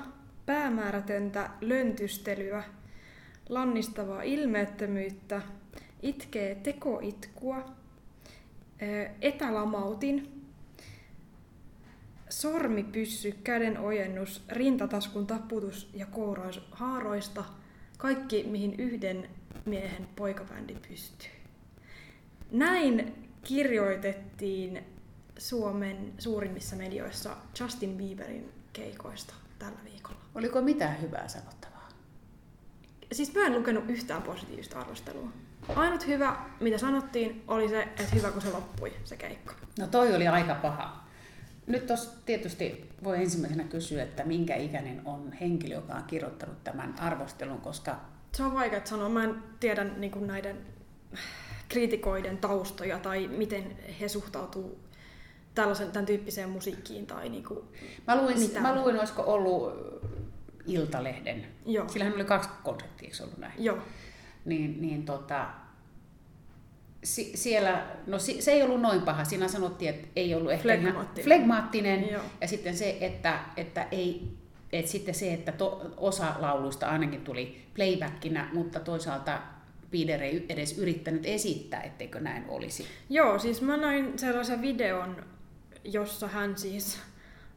päämäärätöntä löntystelyä, lannistavaa ilmeettömyyttä, itkee tekoitkua, etälamautin, sormipyssy, käden ojennus, rintataskun taputus ja kourais haaroista, kaikki mihin yhden miehen poikabändi pystyy. Näin kirjoitettiin Suomen suurimmissa medioissa Justin Bieberin keikoista tällä viikolla. Oliko mitään hyvää sanottavaa? Siis mä en lukenut yhtään positiivista arvostelua. Ainut hyvä, mitä sanottiin, oli se, että hyvä kun se loppui, se keikka. No toi oli aika paha. Nyt tos tietysti voi ensimmäisenä kysyä, että minkä ikäinen on henkilö, joka on kirjoittanut tämän arvostelun, koska Se on vaikea sanoa. Mä en tiedä niin näiden kriitikoiden taustoja tai miten he suhtautuu tällaisen, tämän tyyppiseen musiikkiin. Tai niin kuin, mä luin, Mitään. mä luin olisiko ollut Iltalehden. Joo. Sillähän oli kaksi konseptia, eikö ollut näin? joo, Niin, niin tota, si, siellä, no si, se ei ollut noin paha. Siinä sanottiin, että ei ollut ehkä Flegmaattinen. flegmaattinen. Joo. Ja sitten se, että, että ei, että sitten se, että to, osa lauluista ainakin tuli playbackinä, mutta toisaalta Peter ei edes yrittänyt esittää, etteikö näin olisi. Joo, siis mä näin sellaisen videon, jossa hän siis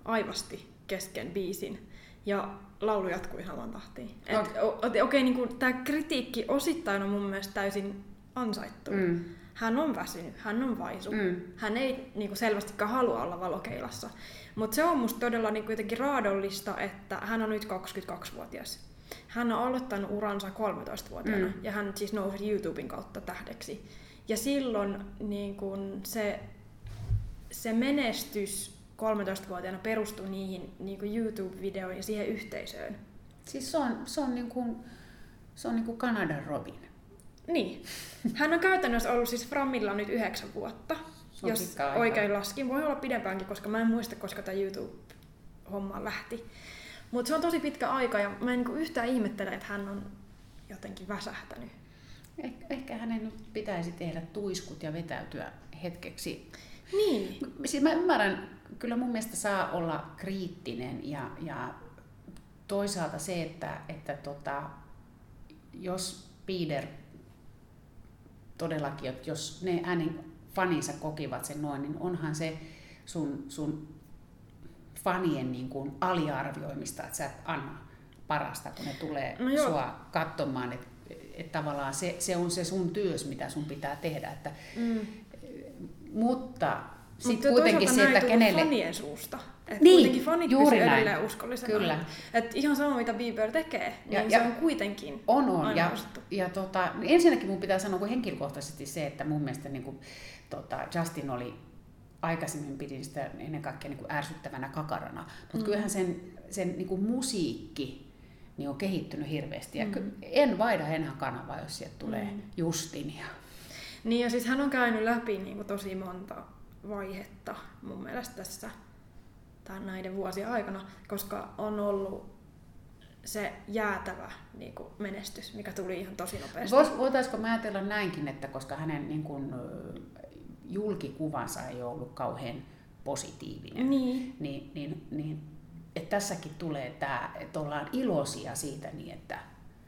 aivasti kesken biisin ja laulu jatkui saman tahtiin. Et, Okei. o- Okei, okay, niin tämä kritiikki osittain on mun mielestä täysin ansaittu. Mm. Hän on väsynyt, hän on vaisu. Mm. Hän ei niin kuin selvästikään halua olla valokeilassa. Mutta se on musta todella niin kuin jotenkin raadollista, että hän on nyt 22-vuotias. Hän on aloittanut uransa 13-vuotiaana Mm. ja hän siis nousi YouTuben kautta tähdeksi. Ja silloin niin kuin se, se menestys 13-vuotiaana perustui niihin niin YouTube-videoihin ja siihen yhteisöön. Siis se on, se on, niin kuin, se on niin kuin Kanadan Robin. Niin. Hän on käytännössä ollut siis Framilla nyt yhdeksän vuotta, on jos aika. oikein laskin. Voi olla pidempäänkin, koska mä en muista, koska tämä YouTube-homma lähti. Mutta se on tosi pitkä aika ja mä en niinku yhtään ihmettele, että hän on jotenkin väsähtänyt. Eh, ehkä hänen nyt pitäisi tehdä tuiskut ja vetäytyä hetkeksi. Niin. Siis mä ymmärrän, kyllä mun mielestä saa olla kriittinen ja, ja toisaalta se, että, että tota, jos Peter todellakin, että jos ne hänen faninsa kokivat sen noin, niin onhan se sun, sun fanien niin kuin aliarvioimista, että sä et anna parasta, kun ne tulee No joo. sua katsomaan, että et tavallaan se, se on se sun työs, mitä sun pitää tehdä. Että, Mm. mutta sitten kuitenkin se, että kenelle... fanien suusta. Et Niin, kuitenkin fanit juuri näin. uskollisena. Kyllä. Et ihan sama mitä Bieber tekee, Ja- niin ja- se on kuitenkin On, on. Ja, ja tota, ensinnäkin mun pitää sanoa kuin henkilökohtaisesti se, että mun mielestä niin kuin, tota, Justin oli aikaisemmin pidin sitä ennen kaikkea niin kuin ärsyttävänä kakarana. Mutta Mm. kyllähän sen, sen niin kuin musiikki niin on kehittynyt hirveästi. Ja Mm. ky- en vaida enää kanavaa, jos sieltä tulee Mm. Justinia. Niin ja siis hän on käynyt läpi niin kuin tosi monta vaihetta mun mielestä tässä tämän näiden vuosien aikana, koska on ollut se jäätävä niin kuin menestys, mikä tuli ihan tosi nopeasti. Vois, voitaisiko mä ajatella näinkin, että koska hänen niin kuin, julkikuvansa ei ole ollut kauhean positiivinen, Niin. niin, niin, niin että tässäkin tulee tämä, että ollaan iloisia siitä niin, että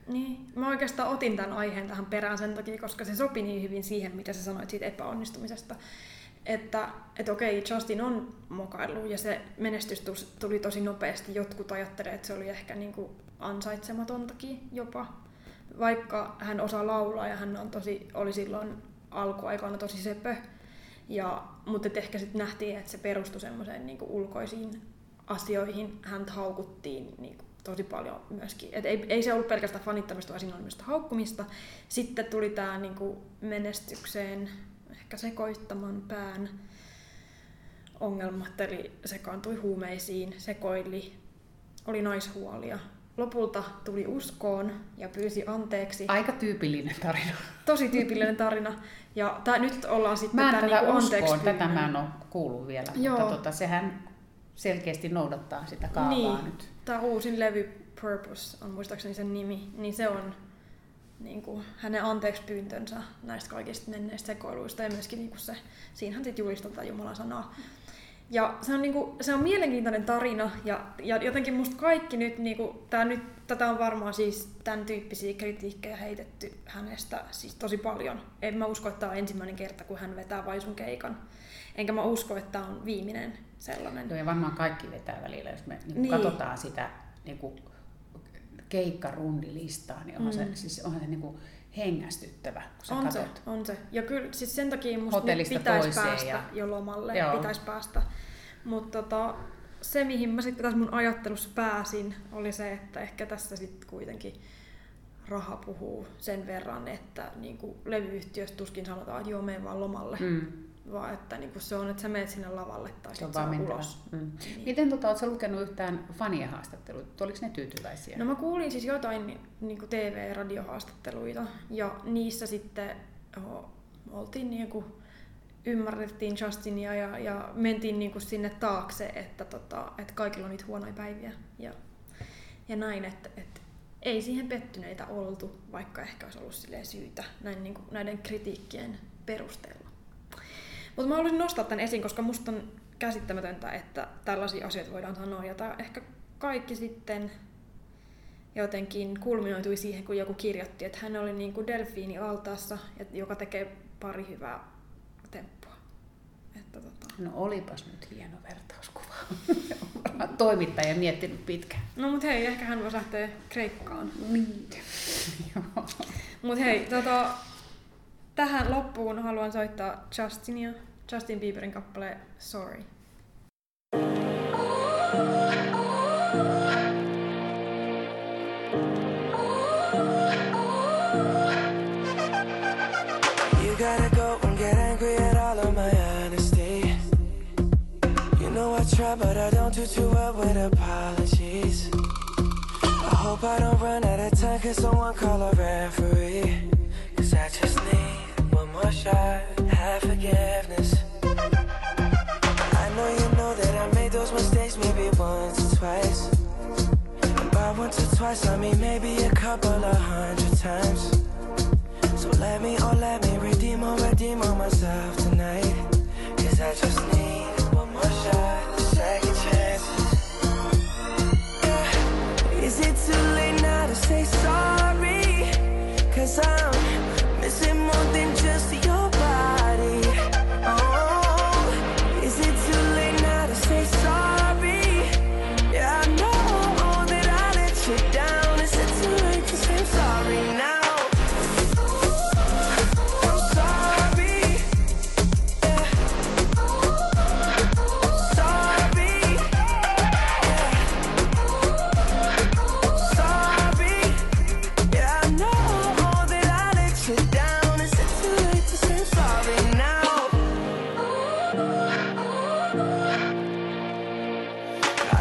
Niin. Mä oikeastaan otin tämän aiheen tähän perään sen takia, koska se sopi niin hyvin siihen, mitä sä sanoit siitä epäonnistumisesta. Että, että okei, Justin on mokaillut ja se menestys tuli tosi nopeasti. Jotkut ajattelee, että se oli ehkä niin kuin ansaitsematontakin jopa. Vaikka hän osaa laulaa ja hän on tosi, oli silloin alkuaikoina tosi sepö. Ja, mutta et ehkä sitten nähtiin, että se perustui semmoiseen niin ulkoisiin asioihin. Hän haukuttiin niin kuin tosi paljon myöskin. Et ei, ei se ollut pelkästään fanittamista, vaan siinä oli myös haukkumista. Sitten tuli tämä niin menestykseen ehkä sekoittaman pään ongelmat, eli sekaantui huumeisiin, sekoili, oli naishuolia. Lopulta tuli uskoon ja pyysi anteeksi. aika tyypillinen tarina. Tosi tyypillinen tarina. Ja tää, nyt ollaan sitten Mä en tätä niinku uskoon, tätä mä en ole kuullut vielä, Joo. mutta tota, sehän selkeästi noudattaa sitä kaavaa Niin. nyt. Tämä uusin levy Purpose on muistaakseni sen nimi, niin se on niin kuin, hänen anteeksi pyyntönsä näistä kaikista menneistä sekoiluista ja myöskin niin kuin se, siinähän sitten julistetaan Jumalan sanaa. Ja se on, niinku, se on mielenkiintoinen tarina ja, ja jotenkin musta kaikki nyt, niinku, tää nyt, tätä on varmaan siis tämän tyyppisiä kritiikkejä heitetty hänestä siis tosi paljon. En mä usko, että tämä on ensimmäinen kerta, kun hän vetää Vaisun keikan. Enkä mä usko, että tämä on viimeinen sellainen. Joo, ja varmaan kaikki vetää välillä, jos me niin Niin. katsotaan sitä niin kuin keikkarundilistaa, niin onhan, Mm. se, siis onhan se niin kuin hengästyttävä, kun sä On se, on se. Ja kyllä siis sen takia musta Hotellista pitäisi päästä ja- jo lomalle, Joo. pitäisi päästä. Mutta tota, se, mihin mä sitten tässä mun ajattelussa pääsin, oli se, että ehkä tässä sitten kuitenkin raha puhuu sen verran, että niin kuin levyyhtiöstä tuskin sanotaan, että joo, mene vaan lomalle. Mm, Vaan että niin kuin se on, että sä menet sinne lavalle tai se on vaan mentävä. ulos. Mm. Niin. Miten tota, ootko lukenut yhtään fanien haastatteluita? Oliko ne tyytyväisiä? No mä kuulin siis jotain niin kuin TV- ja radiohaastatteluita ja niissä sitten oh, oltiin niin kuin, ymmärrettiin Justinia ja, ja mentiin niin kuin sinne taakse, että, tota, että kaikilla on niitä huonoja päiviä ja, ja näin, että, että ei siihen pettyneitä oltu, vaikka ehkä olisi ollut syytä näin, niin kuin, näiden kritiikkien perusteella. Mutta mä haluaisin nostaa tämän esiin, koska musta on käsittämätöntä, että tällaisia asioita voidaan sanoa. Ja tää ehkä kaikki sitten jotenkin kulminoitui siihen, kun joku kirjoitti, että hän oli niin kuin delfiini altaassa, joka tekee pari hyvää temppua. Että tota. No olipas nyt hieno vertauskuva. Varmaan Toimittaja miettinyt pitkään. No mut hei, ehkä hän voisi lähteä Kreikkaan. Niin. Joo. Mut hei, tota, tähän loppuun haluan soittaa Justinia, Justin Bieberin kappale Sorry. You gotta go and get angry at all of my honesty. You know I try, but I don't do too well with apologies. I hope I don't run out of time, cause someone call a referee. Cause I just need more shot, have forgiveness. I know you know that I made those mistakes maybe once or twice. And by once or twice, I mean maybe a couple of hundred times. So let me, oh let me redeem or redeem on myself tonight Cause I just need one more shot, second chances yeah. Is it too late now to say sorry? Cause I'm more than just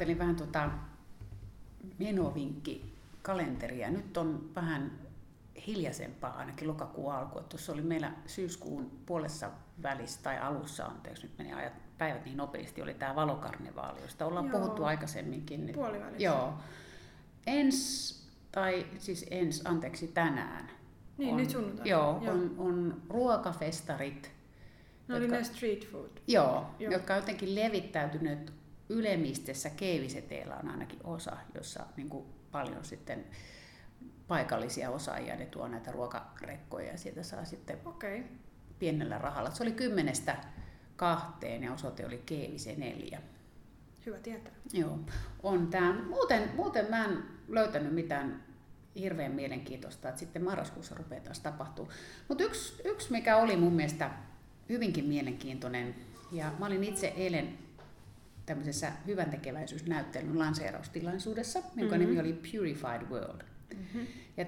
kattelin vähän tuota menovinkki kalenteria. Nyt on vähän hiljaisempaa ainakin lokakuun alku. Tuossa oli meillä syyskuun puolessa välissä tai alussa, anteeksi, nyt meni ajat, päivät niin nopeasti, oli tämä valokarnevaali, josta ollaan Joo. puhuttu aikaisemminkin. Nyt- Puolivälissä. Joo. Ens, tai siis ens, anteeksi, tänään. Niin, on, nyt sunnuntaina. Joo, Joo. On, on ruokafestarit, oli jotka- ne street food. joo, Joo. jotka on jotenkin levittäytynyt ylemmistessä Keiviseteellä on ainakin osa, jossa niin kuin paljon sitten paikallisia osaajia, ne tuo näitä ruokarekkoja ja sieltä saa sitten. Okay. pienellä rahalla. Se oli kymmenestä kahteen ja osoite oli Keivise neljä. Hyvä tietää. Joo, on tämä. Muuten, muuten mä en löytänyt mitään hirveän mielenkiintoista, että sitten marraskuussa rupeaa taas tapahtuu. Mutta yksi, yksi, mikä oli mun mielestä hyvinkin mielenkiintoinen, ja mä olin itse eilen tämmöisessä hyvän tekeväisyysnäyttelyn lanseeraustilaisuudessa, jonka Mhm. mm-hmm. nimi oli Purified World. Mm-hmm. Ja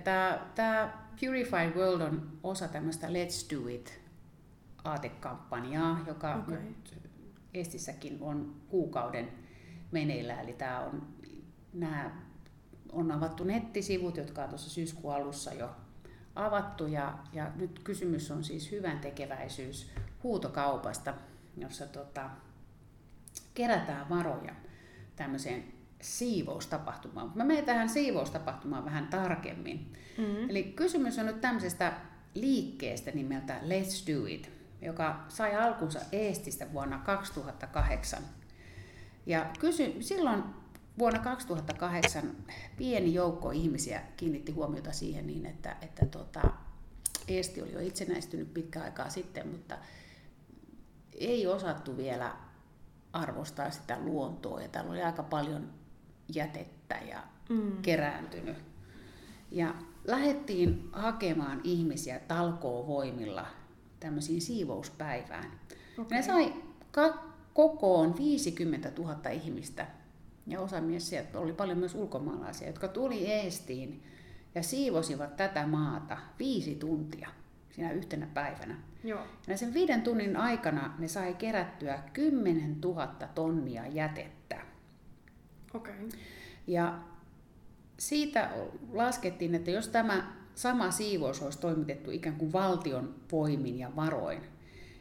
tämä, Purified World on osa tämmöistä Let's Do It aatekampanjaa, joka okay. nyt Estissäkin on kuukauden meneillään. Eli tämä on, nämä on avattu nettisivut, jotka on tuossa syyskuun alussa jo avattu. Ja, ja nyt kysymys on siis hyvän tekeväisyys huutokaupasta, jossa tota, kerätään varoja tämmöiseen siivoustapahtumaan. Mä menen tähän siivoustapahtumaan vähän tarkemmin. Mm-hmm. Eli kysymys on nyt tämmöisestä liikkeestä nimeltä Let's Do It, joka sai alkunsa Eestistä vuonna 2008. Ja kysy, silloin vuonna 2008 pieni joukko ihmisiä kiinnitti huomiota siihen niin, että, että tota, Eesti oli jo itsenäistynyt pitkä aikaa sitten, mutta ei osattu vielä arvostaa sitä luontoa ja täällä oli aika paljon jätettä ja Mm. kerääntynyt. Ja lähdettiin hakemaan ihmisiä talkoovoimilla tämmöisiin siivouspäivään. Okay. Ne sai ka- kokoon 50 000 ihmistä. Ja osa myös sieltä oli paljon myös ulkomaalaisia, jotka tuli Eestiin ja siivosivat tätä maata viisi tuntia siinä yhtenä päivänä. Joo. Ja sen viiden tunnin aikana ne sai kerättyä 10 000 tonnia jätettä. Okei. Okay. Ja siitä laskettiin, että jos tämä sama siivous olisi toimitettu ikään kuin valtion voimin ja varoin,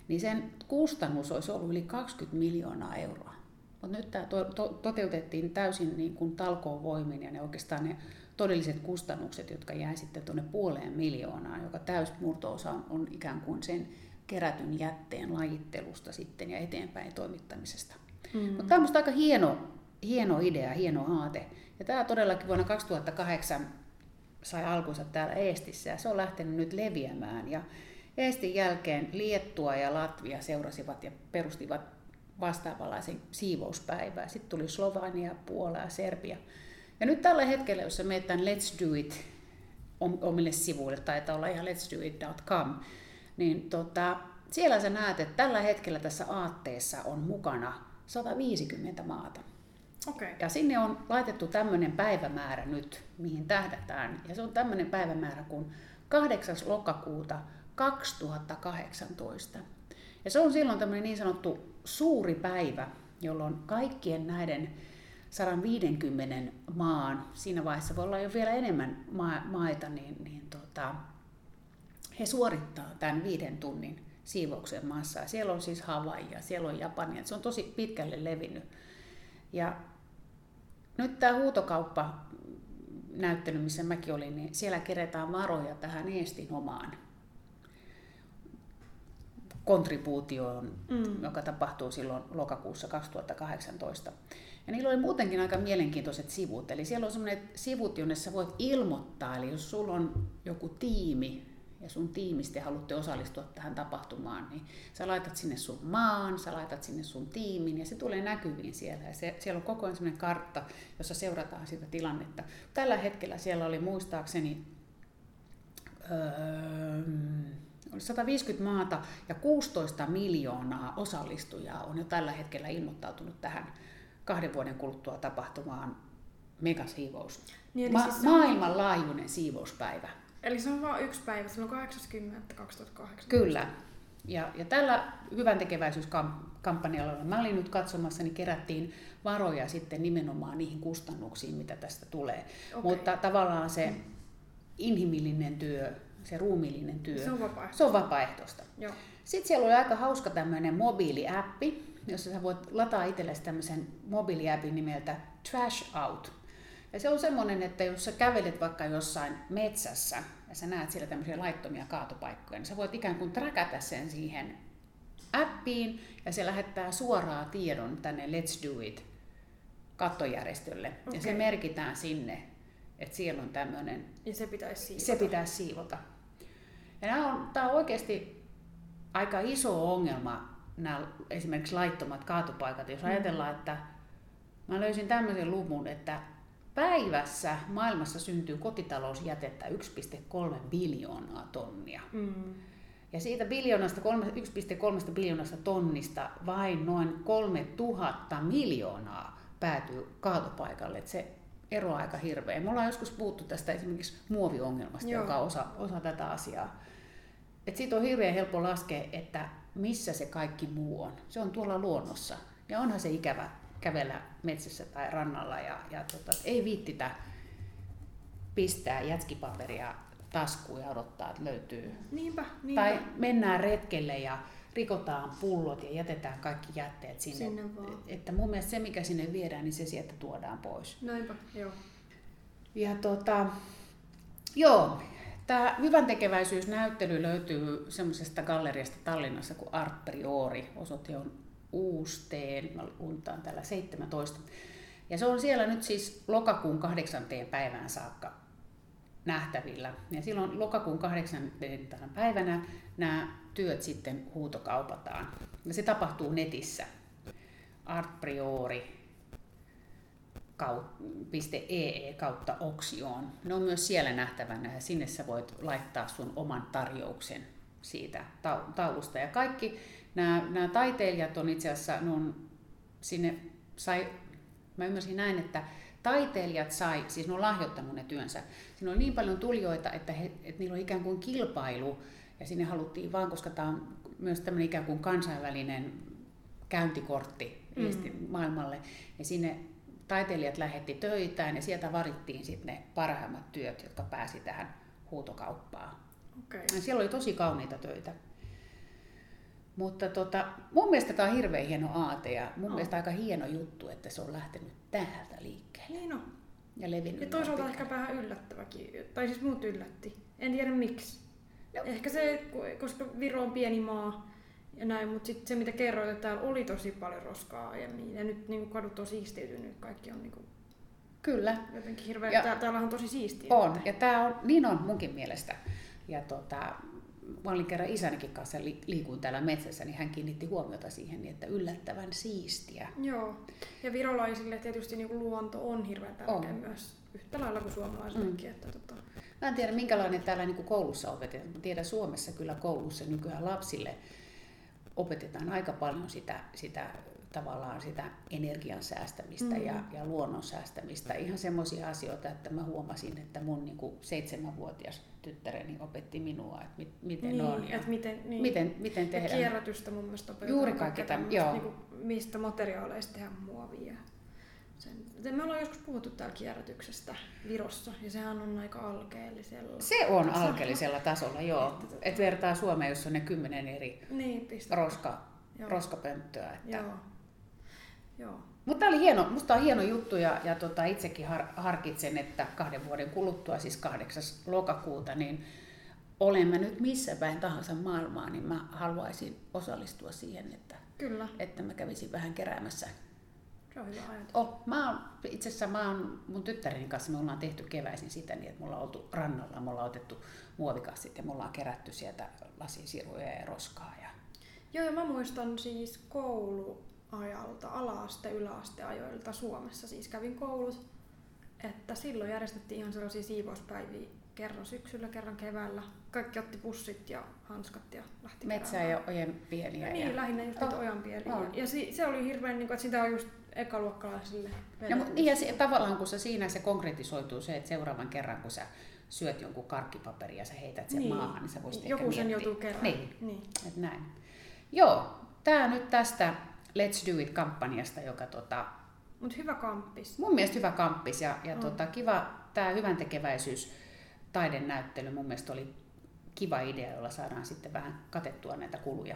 niin sen kustannus olisi ollut yli 20 miljoonaa euroa. Mutta nyt tämä to- to- toteutettiin täysin niin kuin talkoon voimin ja ne oikeastaan ne todelliset kustannukset, jotka jää sitten tuonne puoleen miljoonaan, joka täysmurto-osa on, on ikään kuin sen kerätyn jätteen lajittelusta sitten ja eteenpäin toimittamisesta. Mm. Mutta tämä on aika hieno, hieno idea, hieno aate. Ja tämä todellakin vuonna 2008 sai alkunsa täällä Eestissä ja se on lähtenyt nyt leviämään. Ja Eestin jälkeen Liettua ja Latvia seurasivat ja perustivat vastaavanlaisen siivouspäivää. Sitten tuli Slovania, Puola ja Serbia. Ja nyt tällä hetkellä, jos sä menet tämän Let's Do It om- omille sivuille, taitaa olla ihan letsdoit.com, niin tota, siellä sä näet, että tällä hetkellä tässä aatteessa on mukana 150 maata. Okei. Okay. Ja sinne on laitettu tämmöinen päivämäärä nyt, mihin tähdätään. Ja se on tämmöinen päivämäärä kuin 8. lokakuuta 2018. Ja se on silloin tämmöinen niin sanottu suuri päivä, jolloin kaikkien näiden 150 maan, siinä vaiheessa voi olla jo vielä enemmän ma- maita, niin, niin tota, he suorittaa tämän viiden tunnin siivouksen maassa. Ja siellä on siis Hawaii ja siellä on Japani, ja se on tosi pitkälle levinnyt. Ja nyt tämä huutokauppa näyttely, missä mäkin olin, niin siellä kerätään varoja tähän Eestin omaan kontribuutioon, Mm. joka tapahtuu silloin lokakuussa 2018. Ja niillä oli muutenkin aika mielenkiintoiset sivut. Eli siellä on sellaiset sivut, jonne sä voit ilmoittaa. Eli jos sulla on joku tiimi ja sun tiimistä haluatte osallistua tähän tapahtumaan, niin sä laitat sinne sun maan, sä laitat sinne sun tiimin ja se tulee näkyviin siellä. Ja se, siellä on koko ajan sellainen kartta, jossa seurataan sitä tilannetta. Tällä hetkellä siellä oli muistaakseni öö, oli 150 maata ja 16 miljoonaa osallistujaa on jo tällä hetkellä ilmoittautunut tähän kahden vuoden kuluttua tapahtumaan megasiivous. Niin, eli Ma- siis se on- maailmanlaajuinen siivouspäivä. Eli se on vain yksi päivä, se on 80 2008. Kyllä. Ja, ja tällä hyvän tekeväisyyskampanjalla, mä olin nyt katsomassa, niin kerättiin varoja sitten nimenomaan niihin kustannuksiin, mitä tästä tulee. Okei. Mutta tavallaan se inhimillinen työ, se ruumiillinen työ, Se on vapaaehtoista. se on vapaaehtoista. Joo. Sitten siellä oli aika hauska tämmöinen mobiiliäppi, jossa sä voit lataa itsellesi tämmöisen mobiiliäpin nimeltä Trash Out. Ja se on semmoinen, että jos sä kävelet vaikka jossain metsässä ja sä näet siellä tämmöisiä laittomia kaatopaikkoja, niin sä voit ikään kuin träkätä sen siihen appiin ja se lähettää suoraan tiedon tänne Let's Do It kattojärjestölle. Okay. Ja se merkitään sinne, että siellä on tämmöinen Ja se pitäisi siivota. se pitäisi siivota. Ja nämä on, tämä on oikeasti aika iso ongelma, nämä esimerkiksi laittomat kaatopaikat. Jos ajatellaan, että mä löysin tämmöisen luvun, että päivässä maailmassa syntyy kotitalousjätettä 1,3 biljoonaa tonnia. Mm. Ja siitä biljoonasta, kolme- 1,3 biljoonasta tonnista vain noin 3000 miljoonaa päätyy kaatopaikalle. Et se ero on aika hirveä. Me ollaan joskus puhuttu tästä esimerkiksi muoviongelmasta, Joo. joka on osa, osa tätä asiaa. Et siitä on hirveän helppo laskea, että missä se kaikki muu on. Se on tuolla luonnossa. Ja onhan se ikävä kävellä metsässä tai rannalla ja, ja tota, ei viittitä pistää jätskipaperia taskuun ja odottaa, että löytyy Niinpä, niinpä. tai mennään retkelle ja rikotaan pullot ja jätetään kaikki jätteet sinne. Sinne vaan. Että mun mielestä se, mikä sinne viedään, niin se sieltä tuodaan pois. Näinpä, joo. Ja tota, joo, tämä hyvän tekeväisyysnäyttely löytyy semmoisesta galleriasta Tallinnassa kuin Art Priori. Osoite on Uusteen, mä untaan täällä 17. Ja se on siellä nyt siis lokakuun kahdeksanteen päivään saakka nähtävillä. Ja silloin lokakuun kahdeksantena päivänä nämä työt sitten huutokaupataan. Ja se tapahtuu netissä. Art Priori .ee kautta Oxioon. Ne on myös siellä nähtävänä ja sinne sä voit laittaa sun oman tarjouksen siitä tau- taulusta. Ja kaikki nämä, nämä taiteilijat on itse asiassa, ne on sinne sai, mä ymmärsin näin, että taiteilijat sai, siis ne on lahjoittanut ne työnsä. Siinä on niin paljon tulijoita, että, he, että niillä on ikään kuin kilpailu ja sinne haluttiin vaan, koska tämä on myös tämmöinen ikään kuin kansainvälinen käyntikortti mm. maailmalle. Ja sinne taiteilijat lähetti töitään ja sieltä varittiin sitten ne parhaimmat työt, jotka pääsi tähän huutokauppaan. Ja siellä oli tosi kauniita töitä. Mutta tota, mun mielestä tämä on hirveän hieno aate ja mun On. mielestä aika hieno juttu, että se on lähtenyt täältä liikkeelle Niin on. ja levinnyt. Ja toisaalta ehkä vähän yllättäväkin. Tai siis muut yllätti. En tiedä miksi. No. Ehkä se, koska Viro on pieni maa ja näin, mutta sitten se mitä kerroit, että täällä oli tosi paljon roskaa aiemmin. Ja nyt niin kadut on siistiytynyt, kaikki on niin kuin, Kyllä, jotenkin hirveä. Ja- Tää, täällä on tosi siistiä. on. Ja tämä on, niin on munkin mielestä. Ja tota, mä olin kerran isänikin kanssa li, liikuin täällä metsässä, niin hän kiinnitti huomiota siihen, niin että yllättävän siistiä. Joo. Ja virolaisille tietysti niin kuin luonto on hirveän tärkeä On. myös. Yhtä lailla kuin suomalaisillekin. Mm. Että, tota, Mä en tiedä, minkälainen täällä niin koulussa opetetaan. Mä tiedän, Suomessa kyllä koulussa nykyään lapsille opetetaan aika paljon sitä, sitä tavallaan sitä energian säästämistä Mm. ja, ja luonnon säästämistä. Ihan semmoisia asioita, että mä huomasin, että mun niin kuin seitsemänvuotias tyttäreni opetti minua, että mit, miten niin, on ja että miten, niin. miten, miten ja tehdään. kierrätystä mun mielestä opetetaan. Juuri kaikki täm- tämmöistä, joo. Niin kuin, mistä materiaaleista tehdään muovia. Sen, me ollaan joskus puhuttu täällä kierrätyksestä Virossa, ja sehän on aika alkeellisella. Se on alkeellisella tasolla, joo. Että tota- Et vertaa Suomeen, jossa on ne kymmenen eri Niin, roska, Joo. roskapönttöä. Että Joo. Joo. Mutta oli hieno, musta on hieno juttu ja, ja tota, itsekin har, harkitsen, että kahden vuoden kuluttua, siis 8. lokakuuta, niin olen mä nyt missä päin tahansa maailmaa, niin mä haluaisin osallistua siihen, että, Kyllä, että mä kävisin vähän keräämässä. Se on hyvä ajatus. Oh, mä oon, itse asiassa mä oon mun tyttäreni kanssa, me ollaan tehty keväisin sitä niin, että me ollaan oltu rannalla, me ollaan otettu muovikassit ja me ollaan kerätty sieltä lasisiruja ja roskaa. Ja... Joo, ja mä muistan siis kouluajalta, ala-aste, yläasteajoilta Suomessa, siis kävin koulut, että silloin järjestettiin ihan sellaisia siivouspäiviä kerran syksyllä, kerran keväällä. Kaikki otti pussit ja hanskat ja lähti Metsää ja ojen pieniä. Ja niin, lähinnä just Oh, ojanpieliä. oh. Ja, ja si, se oli hirveän, niin kuin, että sitä on just ekaluokkalaisille Ja, niin ja se, tavallaan kun se siinä se konkretisoituu se, että seuraavan kerran kun sä syöt jonkun karkkipaperia ja sä heität sen Niin. maahan, niin sä voisit Joku ehkä sen miettiä. joutuu kerran. Niin, niin. et näin. Joo, tää nyt tästä Let's Do It-kampanjasta, joka tota, Mutta hyvä kamppis. mun mielestä hyvä kamppis ja, ja Mm. tota, kiva, tämä hyvän tekeväisyys taidenäyttely mun mielestä oli kiva idea, jolla saadaan sitten vähän katettua näitä kuluja.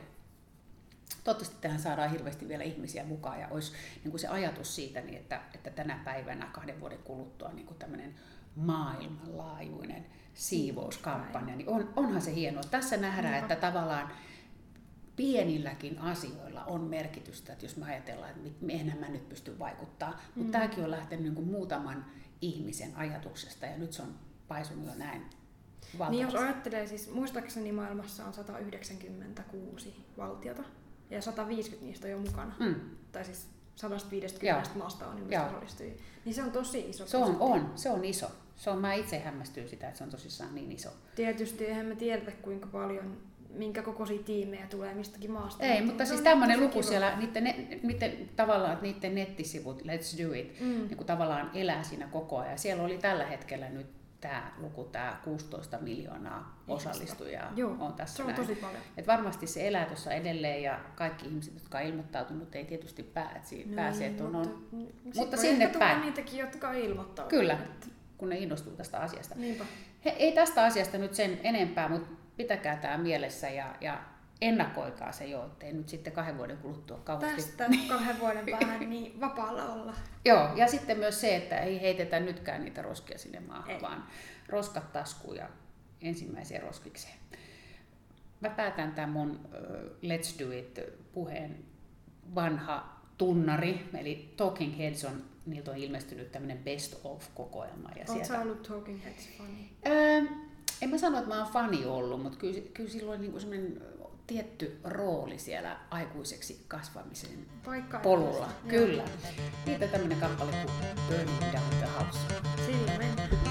Toivottavasti tähän saadaan hirveästi vielä ihmisiä mukaan ja olisi niin kuin se ajatus siitä, niin että, että tänä päivänä kahden vuoden kuluttua niin kuin tämmöinen maailmanlaajuinen siivouskampanja, niin on, onhan se hienoa. Tässä nähdään, että tavallaan pienilläkin asioilla on merkitystä, että jos me ajatellaan, että mit- eihän mä nyt pysty vaikuttaa, mutta Mm. tämäkin on lähtenyt niin kuin muutaman ihmisen ajatuksesta ja nyt se on paisunut jo näin Niin valtavasti. jos ajattelee, siis muistaakseni maailmassa on 196 valtiota ja 150 niistä on jo mukana. Mm. Tai siis 150 maasta on ilmeisesti osallistujia. Niin se on tosi iso Se on, on, se on iso. Se on, mä itse hämmästyin sitä, että se on tosissaan niin iso. Tietysti eihän me tiedetä kuinka paljon, minkä kokoisia tiimejä tulee mistäkin maasta. Ei, mutta siis tämmöinen luku kiva. siellä, niiden, ne, niiden, tavallaan että niiden nettisivut, Let's Do It, Mm. niin kuin tavallaan elää siinä koko ajan. Siellä oli tällä hetkellä nyt tämä luku, tämä 16 miljoonaa osallistujaa Joo, on tässä se on näin. tosi paljon. Et varmasti se elää tuossa edelleen ja kaikki ihmiset, jotka on ilmoittautunut, ei tietysti pääse, pääse että on, on, No mutta, sit mutta sinne päin. niitäkin, jotka on ilmoittautunut. kyllä, kun ne innostuu tästä asiasta. Niinpä. He, ei tästä asiasta nyt sen enempää, mutta pitäkää tämä mielessä ja, ja ennakoikaa se jo, ettei nyt sitten kahden vuoden kuluttua kauheasti. Tästä kahden vuoden päähän niin vapaalla olla. Joo, ja sitten myös se, että ei heitetä nytkään niitä roskia sinne maahan, Ei. vaan roskat taskuun ja ensimmäiseen roskikseen. Mä päätän tämän mun Let's Do It-puheen vanha tunnari, eli Talking Heads on, niiltä on ilmestynyt tämmöinen Best of-kokoelma. Ja Oletko sieltä, ollut Talking Heads fani? Öö, en mä sano, että mä oon fani ollut, mutta kyllä, kyllä silloin niin semmoinen tietty rooli siellä aikuiseksi kasvamisen Paikka polulla. Kyllä. Niitä tämmöinen kappale kuin Burning Down the House. Sillä mennään.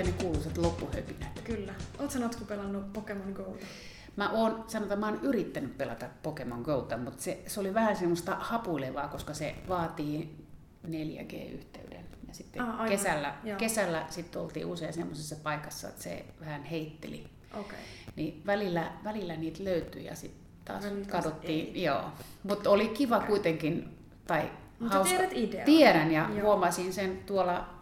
Tulee ne kuuluisat loppuhöpinät. Kyllä. Sä Natku pelannut Pokemon Gota? Mä oon, sanotaan, mä oon yrittänyt pelata Pokemon Gota, mutta se, se oli vähän semmoista hapuilevaa, koska se vaatii 4G-yhteyden. Ja sitten Ah, aivan. kesällä, Joo. kesällä sitten oltiin usein semmoisessa paikassa, että se vähän heitteli. Okay. Niin välillä, välillä niitä löytyi ja sitten taas Välillä kadottiin. ei. Joo. Mutta oli kiva kuitenkin, tai Mutta tiedät ideaa. Tiedän ja Joo. huomasin sen tuolla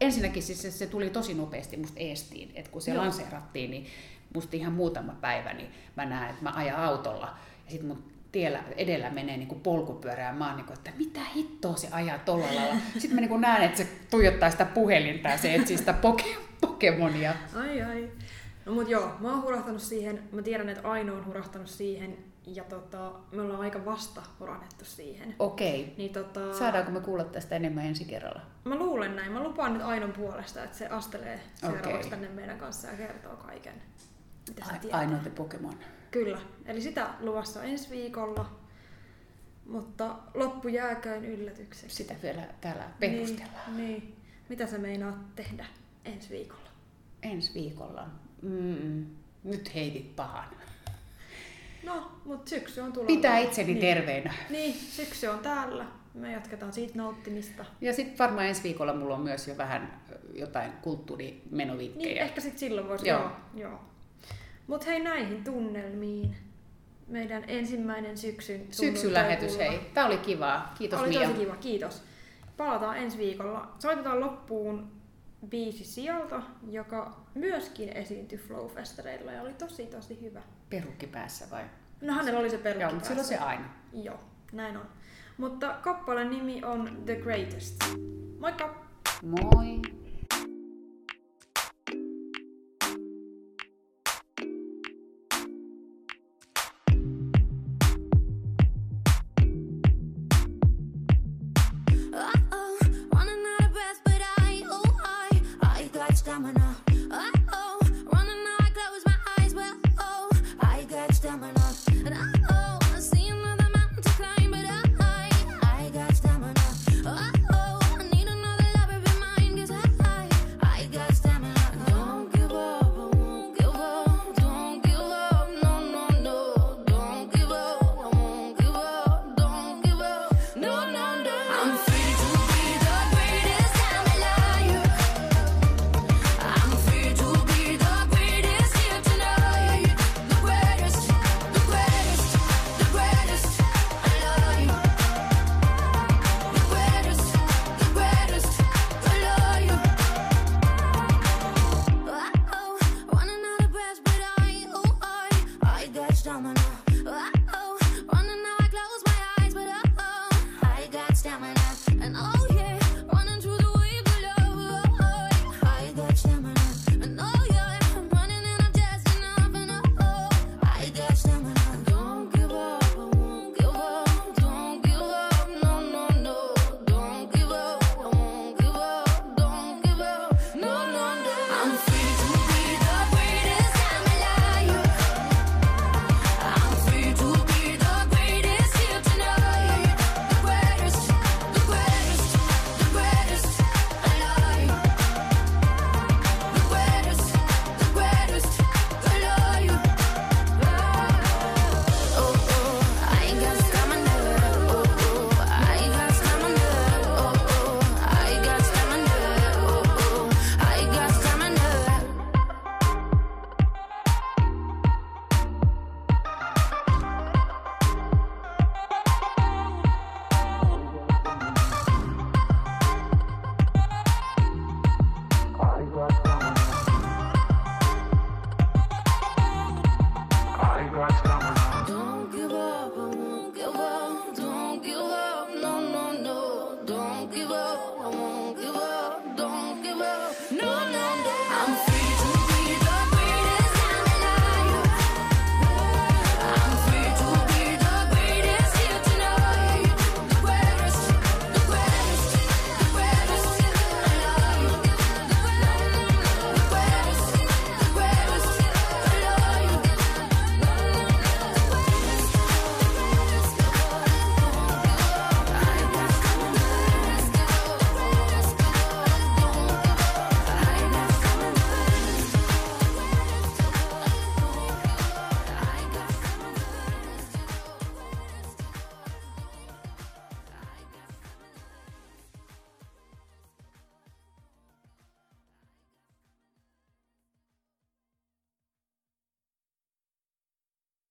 ensinnäkin siis se, se tuli tosi nopeasti musta eestiin, että kun se Joo. lanseerattiin, niin musta ihan muutama päivä, niin mä näen, että mä ajan autolla ja sitten mun tiellä edellä menee niin polkupyörä ja mä oon niin kuin, että mitä hittoa se ajaa tolla lailla. Sitten mä niin näen, että se tuijottaa sitä puhelinta ja se etsii sitä poke- Pokemonia. Ai ai. No mut joo, mä oon hurahtanut siihen, mä tiedän, että Aino on hurahtanut siihen, ja tota, me ollaan aika vasta hurahdettu siihen. Okei. Niin tota, Saadaanko me kuulla tästä enemmän ensi kerralla? mä luulen näin, mä lupaan nyt Ainon puolesta, että se astelee seuraavaksi tänne meidän kanssa ja kertoo kaiken. Mitä se Ai- tietää. Ainoa te Pokemon. Kyllä, eli sitä luvassa ensi viikolla, mutta loppu jääköön yllätykseksi. Sitä vielä täällä perustellaan. Niin, niin. Mitä sä meinaat tehdä ensi viikolla? Ensi viikolla. Mm, nyt heitit pahan. No, mutta syksy on tulossa. Pitää itseni niin. terveenä. Niin, syksy on täällä. Me jatketaan siitä nauttimista. Ja sitten varmaan ensi viikolla mulla on myös jo vähän jotain kulttuurimenovinkkejä. Niin, ehkä sitten silloin voisi. Joo. Joo. joo. Mutta hei näihin tunnelmiin. Meidän ensimmäinen syksyn Syksyn lähetys, hei. Tämä oli kivaa. Kiitos Oli Mia. tosi kiva, kiitos. Palataan ensi viikolla. Soitetaan loppuun biisi sieltä, joka myöskin esiintyi Flow-festareilla ja oli tosi tosi hyvä. Perukki päässä vai? No hänellä oli se perukki Joo, mutta silloin se päässä. aina. Joo, näin on. Mutta kappaleen nimi on The Greatest. Moikka! Moi!